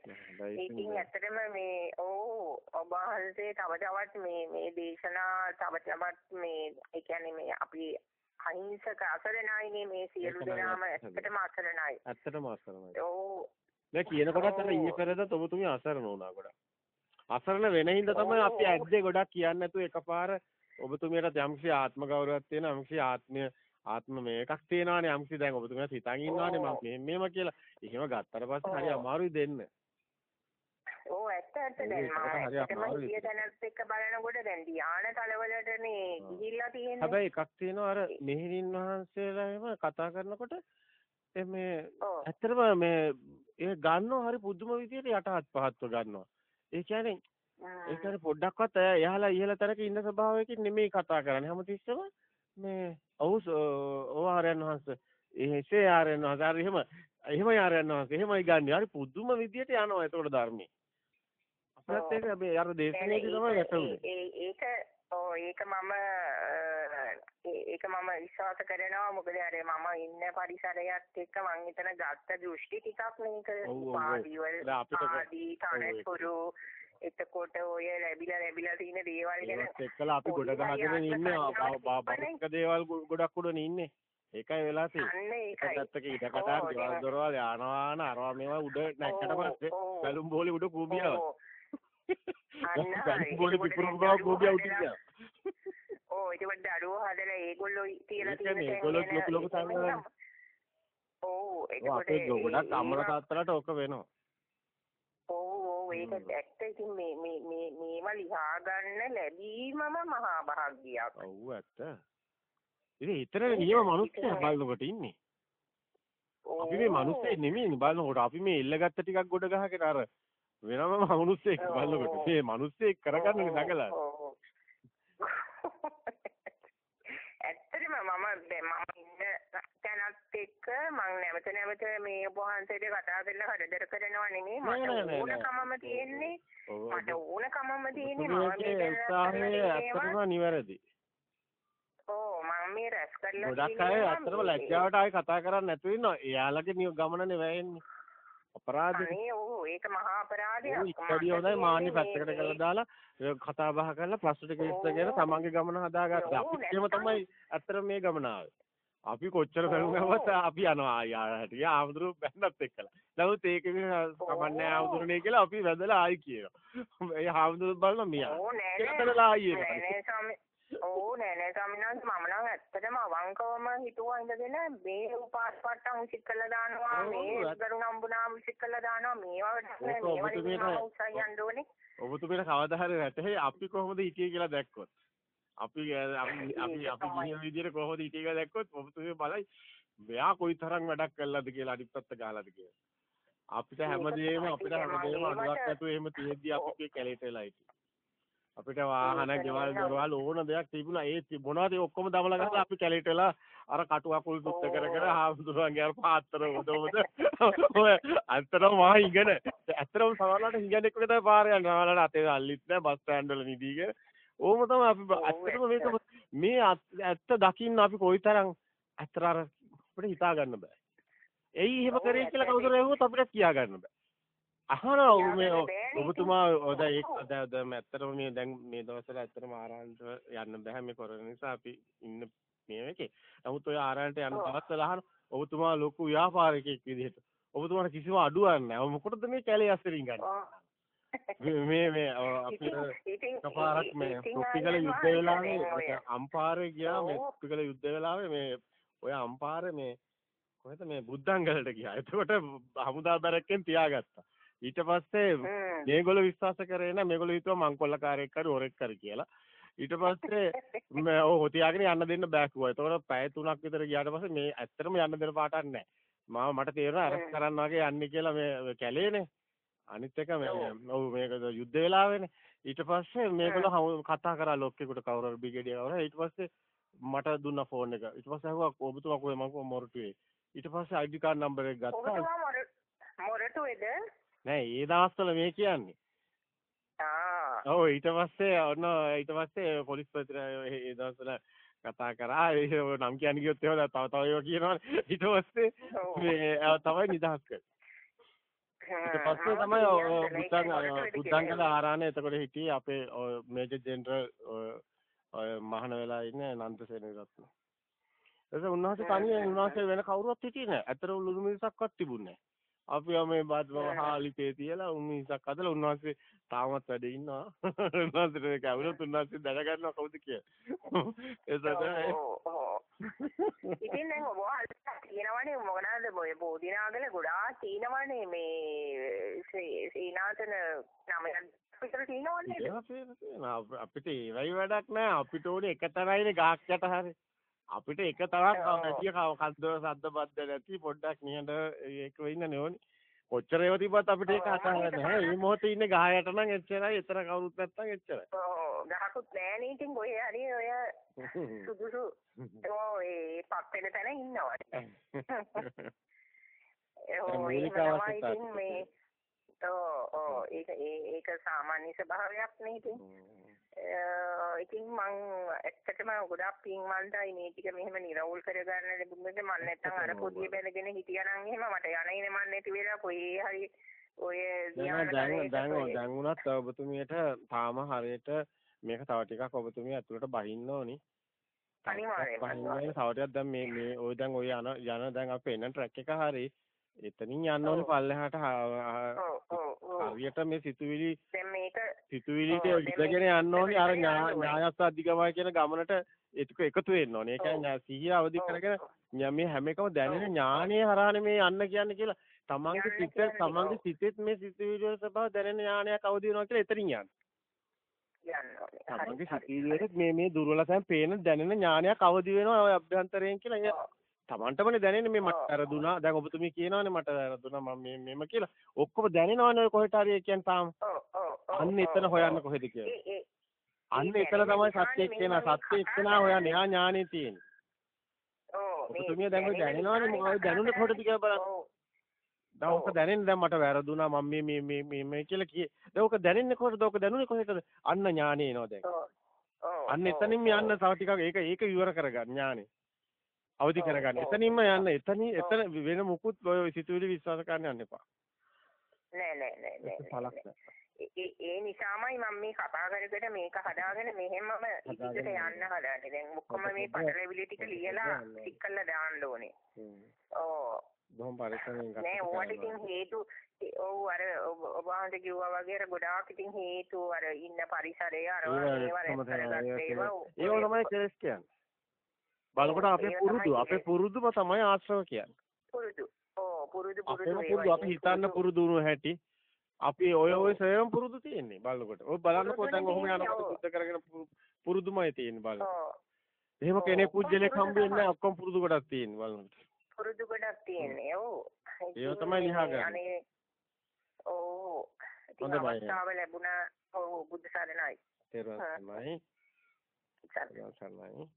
ඉතින් ඇත්තටම මේ ඕ ඔබ වහන්සේ තව තවත් මේ මේ දේශනා තව තවත් මේ ඒ කියන්නේ මේ අපි අහිංසක අසරණයිනේ මේ සියලු දෙනාම ඇත්තටම අසරණයි. ඇත්තටම අසරණයි. ඔව්. දැන් කියනකොටත් අර ඊයේ පෙරේද ඔබතුමිය අසරණ වුණා ගොඩක්. අසරණ වෙන හින්දා තමයි අපි ඇද්දේ ගොඩක් කියන්නේ නැතුව එකපාර ඔබතුමියට යම්කිසි ආත්ම ගෞරවයක් තියෙන යම්කිසි ආත්මය ආත්ම මේකක් තියෙනවානේ යම්කිසි දැන් ඔබතුමියට හිතන් ඉන්නවානේ මම මේ මේම කියලා. එහෙම ගත්තට පස්සේ හරි අමාරුයි දෙන්න. ඕ ඇත්ත ඇත්ත දැන් මම ගිය තැනත් එක්ක බලනකොට දැන් ධානය තලවලටනේ ගිහිල්ලා තියෙන්නේ. හැබැයි එකක් තියෙනවා අර මෙහෙණින් වහන්සේලා එහෙම කතා කරනකොට මේ ඇත්තටම මේ ඒ ගන්නව හරි පුදුම විදියට යටහත් පහත්ව ගන්නවා. ඒ කියන්නේ ඒ කියන්නේ පොඩ්ඩක්වත් එයාලා ඉහළ තැනක ඉන්න ස්වභාවයකින් නෙමෙයි කතා කරන්නේ. හැමතිස්සෙම මේ ඔව් ඔව් ආරයන් වහන්සේ එසේ ආරයන් වහන්සේ හරි එහෙම එහෙම ආරයන් වහන්සේ එහෙමයි ගන්න. හරි පුදුම විදියට යනවා ඒතකොට ධර්මයේ. අපිත් ඒක මේ අර දේශනයේදී තමයි වැටුනේ. ඒක ඔව් ඒක මම ඒක මම විශ්වාස කරනවා මොකද අර මම ඉන්න පරිසරයත් එක්ක මම හිතන ගත්ත දෘෂ්ටි ටිකක් මේක උපාදී වල ආදී තනතුරු එතකොට ඔය ලැබිලා ලැබිලා තියෙන දේවල් ගැන එක්කලා අපි ගොඩ ගහගෙන ඉන්නේ බාබක දේවල් ගොඩක් උඩනේ ඉන්නේ ඒකයි වෙලා තියෙන්නේ. ඒකත් ඉඩ කතා දේවල් දොරවල් යනවා අරවා මේවා උඩ නැක්කට පස්සේ බැලුම් බෝලේ උඩ කූඹියව. බැලුම් බෝලේ පිපුරු ගාව කූඹිය උටියා. ඕ ඊට වඩා දරුවෝ හදලා ඒගොල්ලෝ තියලා තියෙන ඒගොල්ලෝ ලොකු ලොකු සංග්‍රහ. ඕ ඒකට ගොඩක් අමර තාත්තලාට ඕක වෙනවා. ඔව් ඒක ඇත්ත ඉතින් මේ මේ මේ මේවා ලියා ගන්න ලැබීමම මහා භාග්‍යයක්. ඔව් ඇත්ත. ඉතින් ඊතර නියම මිනිස්සු බලනකොට ඉන්නේ. අපි මේ මිනිස්සෙ නෙමෙයි බලනකොට අපි මේ ඉල්ලගත්ත ටිකක් ගොඩ ගහගෙන අර වෙනම මිනිස්සෙක් බලනකොට මේ මිනිස්සෙක් කරගන්න නගලා. ඇත්තටම මම මම ඉන්න තැනත් එක්ක මම නැවත නැවත මේ වහන්සේට කතා කරලා හදදර කරනවා නෙමෙයි මට ඕනකමම තියෙන්නේ මට ඕනකමම තියෙන්නේ මම මේ උත්සාහය ඇත්තටම නිවැරදි. ඕ මම මේ රැස් කරලා ගොඩක් අය ඇත්තටම ලැජ්ජාවට ආයි කතා කරන්නේ නැතුව ඉන්නවා. එයාලගේ ගමනනේ වැයෙන්නේ. අපරාධේ. අනේ ඔව් ඒක මහා අපරාධයක්. ඉස්සඩිය හොඳයි මාන්නේ පැත්තකට කරලා දාලා කතා බහ කරලා ප්‍රශ්න ටික විශ්ලේෂණය තමන්ගේ ගමන හදාගත්තා. අපි එහෙම තමයි ඇත්තටම මේ ගමන අපි කොච්චර බැලුවවත් අපි යනවා යාට. යා ආමුදුරු බැන්නත් එක්කලා. නමුත් ඒක කමන්නේ ආමුදුරුනේ කියලා අපි වැදලා ආයි කියනවා. ඒ ආමුදුරු බලන මියා. නෑ නෑ. ආයි ඕ නෑ නෑ ස්වාමීනාන්ස මම නම් ඇත්තටම අවංකවම හිතුවා ඉඳගෙන මේ උපාස්පට්ටම් විසික් කළා දානවා මේ ඇත්ත- ගරුණම්බුනාම විසික් කළා දානවා මේවා වැඩක් නෑ ඕක මේවා ඔබතුමීට- ඉතින් උත්සාහ යන්න ඕනේ ඔබතුමීට කවදා හරි වැටහෙයි අපි කොහොමද හිටියේ කියලා දැක්කොත්. අපි අපි අපි අපි ගිහින විදියට කොහොමද හිටියේ දැක්කොත් ඔබතුමී බලයි මෙයා කොයිතරම් වැඩක් කළාද කියලා අනිත් පැත්ත ගහලාද කියලා. අපිට හැමදේම අපිට. හැමදේම අනුවක් නැතුව එහෙම තියෙද්දි අපි කැලේට වෙලා හිටියේ. අපිට වාහන ගෙවල්? දොරවල් ඕන දෙයක් තිබුණා ඒ මොනවද ඔක්කොම දමලා ගහලා අපි කැලේට වෙලා අර කටු අකුල් සුත්ත කර කර. හාමුදුරුවන්ගේ අර පාත්‍ර උදවද ඔය අතරම මහා ඉගෙන ඇත්තටම සමහරවිට හිඟෙනෙක් වගේ තමයි පාර යන්නේ සමහරවිට අතේ අල්ලිත් නැහැ බස් ස්ටෑන්ඩ් වල නිදීගෙන ඕම තමයි අපි ඇත්තටම මේක. මේ ඇත්ත දකින්න අපි කොයිතරම් ඇත්තට අර අපිට හිතා ගන්න බෑ එයි එහෙම කරේ කියලා. කවුරුහරි ඇහුවොත් අපිට කියා ගන්න බෑ අහනවා මේ ඔබතුමා දැන්. දැන් ඇත්තටම මේ දැන් මේ දවස්වල ඇත්තටම ආරාන්ට යන්න බෑ මේ කොරෝනා නිසා අපි ඉන්න මේ එකේ. නමුත් ඔය ආරාන්ට යන. දවස්වල අහන ඔබතුමා ලොකු ව්‍යාපාරිකයෙක් විදිහට. ඔබතුමාට කිසිම අඩුවක් නැහැ. මොකටද මේ කැලේ අස්සරින් ගන්නේ? මේ මේ මේ අ, අපි ඉතින්- ඉතින්- එකපාරක් මේ ආයෙත් යුද්ධ වෙලාවේ අම්පාරේ ගියා මේ ඔව්. කුප්පිකල යුද්ධ වෙලාවේ මේ ඔය අම්පාරේ මේ කොහෙද මේ බුද්ධංගලට ගියා. එතකොට හමුදා බැරක්කෙන් තියාගත්තා. ඊට පස්සේ. මේගොල්ලෝ විශ්වාස කරේ නැහැ මේගොල්ලෝ හිතුවා මං කොල්ලකාරයෙක් හරි හොරෙක් හරි කියලා. ඊට පස්සේ මේ ඔව් තියාගෙන යන්න දෙන්න බෑ කිව්වා. ඒතකොට පැය 3ක් විතර ගියාට පස්සේ මේ ඇත්තටම යන්න දෙන පාටක් නැහැ. මම මට තේරෙනවා අරස් හ්ම්. කරන්න වගේ යන්නේ කියලා මේ කැලේනේ. අනිත් එක මේ ඔව්. මේක යුද්ධ වෙලාවේනේ. ඊට පස්සේ මේගොල්ලෝ කතා කරා ලොක්කෙකුට කවුරු හරි බ්‍රිගේඩියර් කවුරු. ඊට පස්සේ මට දුන්නා ෆෝන් එක. ඊට පස්සේ අහුවා ඔබතුමා කොහෙද මං කිව්වා මොරටුවේ. ඊට පස්සේ ID කාඩ් නම්බර් එක ගත්තා. ඔබතුමා මොර- මොරටුවේද? නෑ ඒ දවස්වල මේ කියන්නේ. ආ. ඔව් ඊට පස්සේ ඔන්න ඊට පස්සේ පොලිස් ප්‍රතිර ඒ දවස්වල කතා කරා ඒ නම් කියන්න ගියොත් එහෙම තව තව ඒවා කියනවනේ ඊට පස්සේ. මේ තමයි නිදහස් කරේ ඊට පස්සේ තමයි බුද්ධංග බුද්ධංගල. ආරාණ්‍ය එතකොට හිටියේ අපේ මේජර් ජෙනරල් ඔය මහාන වෙලා ඉන්නේ නන්දසේන රත්න එතකොට උන්වහන්සේ තනියෙන් උන්වහන්සේ වෙන කවුරුවත් හිටියේ නෑ. අතර ලුණු මිරිසක්වත් තිබුණේ නෑ. අපි මේ බත් මහාලිපේ තියලා උන් මිරිසක් අදලා උන්වහන්සේ තාමත් වැඩ ඉන්නවා. උන්වහන්සේට කවුරුත් උන්වහන්සේ දැනගන්නවා කවුද කියලා. එතකොට. ඉතින් දැන් ඔබ වහන්සේ කියනවනේ මොකනද ඔය බෝධිනාගල ගොඩාක් තියෙනවනේ මේ ශ්‍රීනාථන නමයන් විතර තියෙනවනේ. අපිට ඒවයි වැඩක් නෑ. අපිට ඕනේ එක තරයිනේ ගහක් යට හරි. අපිට එක තරක්. නැතිය කද්ද සද්ද බද්ද නැති පොඩ්ඩක් නිහඬ ඒක වෙන්න ඕනේ කොච්චර ඒවා තිබ්බත් අපිට ඒක ඒක නැහැ. මේ මොහොතේ ඉන්නේ ගහ යට නම් එච්චරයි. එතන කවුරුත් නැත්තම් එච්චරයි ගහකුත් නෑනේ ඉතින් ඔය හරි ඔය සුදුසු ඒ පක් වෙන තැන ඉන්නවා. ඉතින් මේ ඔව් ඒක ඒක සාමාන්‍ය ස්වභාවයක් නේ ඉතින්. ඉතින් මං ඇත්තටම ගොඩාක් පින්වන්තයි මේ ටික මෙහෙම නිරවුල් කරගන්න ලැබුණේ මම නැත්තම් අර පොදිය බැඳගෙන හිටියානම් එහෙම මට යන ඉන මන් නැති වෙලා කොහේ හරි ඔය දැන් දැන් දැන් උනත් ඔබතුමියට තාම හරියට මේක තව ටිකක් ඔබතුමිය ඇතුළට බහින්න ඕනි. අනිවාර්යෙන්ම, බහින්න ඕනේ තව ටිකක් දැන් මේ මේ ඔය දැන් ඔය යන යන දැන් අපි එන ට්‍රැක් එක හරි එතනින් යන්න ඕනේ. පල්ලෙහාට හරියට මේ සිතුවිලි දැන් මේක සිතුවිලිට මේක යන්න ඕනේ අර. ඥායස්ස අධිගමයි කියන ගමනට ඒක එකතු වෙන්න ඕනේ. ඒ කියන්නේ සිහිය අවදි කරගෙන මේ හැම එකම දැනෙන. ඥානයේ හරහානේ මේ යන්න කියන්නේ කියලා තමන්ගේ සිත තමන්ගේ. සිතෙත් මේ සිතුවිලි වල ස්වභාව දැනෙන ඥානයක් අවදි වෙනවා කියලා එතනින් යන්න. තමන්ගේ හරි, සිතුවිලිවලට මේ මේ දුර්වලතයන් පේන දැනෙන ඥානයක් අවදි වෙනවා ඔය අභ්‍යන්තරයෙන් කියලා. තමන්ටමනේ දැනෙන්නේ මේ මට. වැරදුනා. දැන් ඔබතුමී කියනවානේ මට වැරදුනා මම මේ මෙම කියලා. ඔක්කොම දැනෙනවානේ ඔය කොහෙට හරි ඒ කියන්නේ තාම. අන්න එතන. හොයන්න කොහෙද කියලා. අන්න එතන තමයි දැනෙන සත්‍ය එක්කෙනා නිසානේ සත්‍ය මේ එක්කෙනා හොයන්නේ. එයා ඥානෙ තියෙන්නේ. ඔව්, ඔබතුමිය දැන් ඔය දැනෙන දැනෙනවනේ මොකද දැනුනේ කොහෙද කියලා බලන්න. දැන් ඔව්. දැනෙන්නේ දැන් මට වැරදුනා මම මේ මේ මේ මේ මේ කියලා කියේ. දැන් ඔක දැනෙන්නේ කොහෙද? ඔක දැනුනේ කොහෙටද? අන්න ඥානෙ එනවා දැන්. අන්න එතනින්ම. යන්න තව ටිකක් ඒක ඒක ඉවර කරගන්න ඥානෙ. අවදි කරගන්න. එතනින්ම යන්න. එතනින් එතන වෙන මුකුත් ඔය සිතුවිලි විශ්වාස කරන්න යන්න එපා. නෑ නෑ නෑ නෑ පළක් නෑ. ඒ- නිසාමයි මම මේ කතා කර කර මේක හදාගෙන මෙහෙමම ඉදිරියට යන්න හදන්නේ. දැන් ඔක්කොම මේ. පටලැවිලි ටික ලියලා. ටික කරලා දාන්න ඕනේ. හ්ම්. බොහොම පරිස්සමෙන් නෑ ඕවට ඉතින් හේතු ඔව් අර ඔබ වහන්සේ කිව්වා වගේ අර ගොඩාක් ඉතින් හේතු අර ඉන්න පරිසරය අර ඒවා ඒවා තමයි කෙලස් කියන්නේ. බලකොට අපේ පුරුදු අපේ පුරුදුම තමයි ආශ්‍රව කියන්නේ. පුරුදු. ඔව් පුරුදු පුරුදු අපි හිතන්න පුරුදු. වුණු හැටි අපි ඔය ඔය සේවම් පුරුදු තියෙන්නේ බලනකොට. ඔය බලන්නකො පුරුදුනේ දැන් ඔහොම යනකොට. සුද්ධ කරගෙන පුරුදුමයි තියෙන්නේ බලන්න. එහෙම. කෙනෙක් පුජ්‍යලෙක් හම්බ වෙන්නේ. නැහැ ඔක්කොම පුරුදු කොටක් තියෙන්නේ බලනකොට. පුරුදු ගොඩක් තියෙන්නේ. ඔව්. ඉතින් තමයි ලියා මේ ගන්න. අනේ ඔව්. ඉතින්. අවස්ථාව ලැබුණා. ඔව් බුද්ධ සරණයි. තේරුවන්. සරණයි. සරණයි.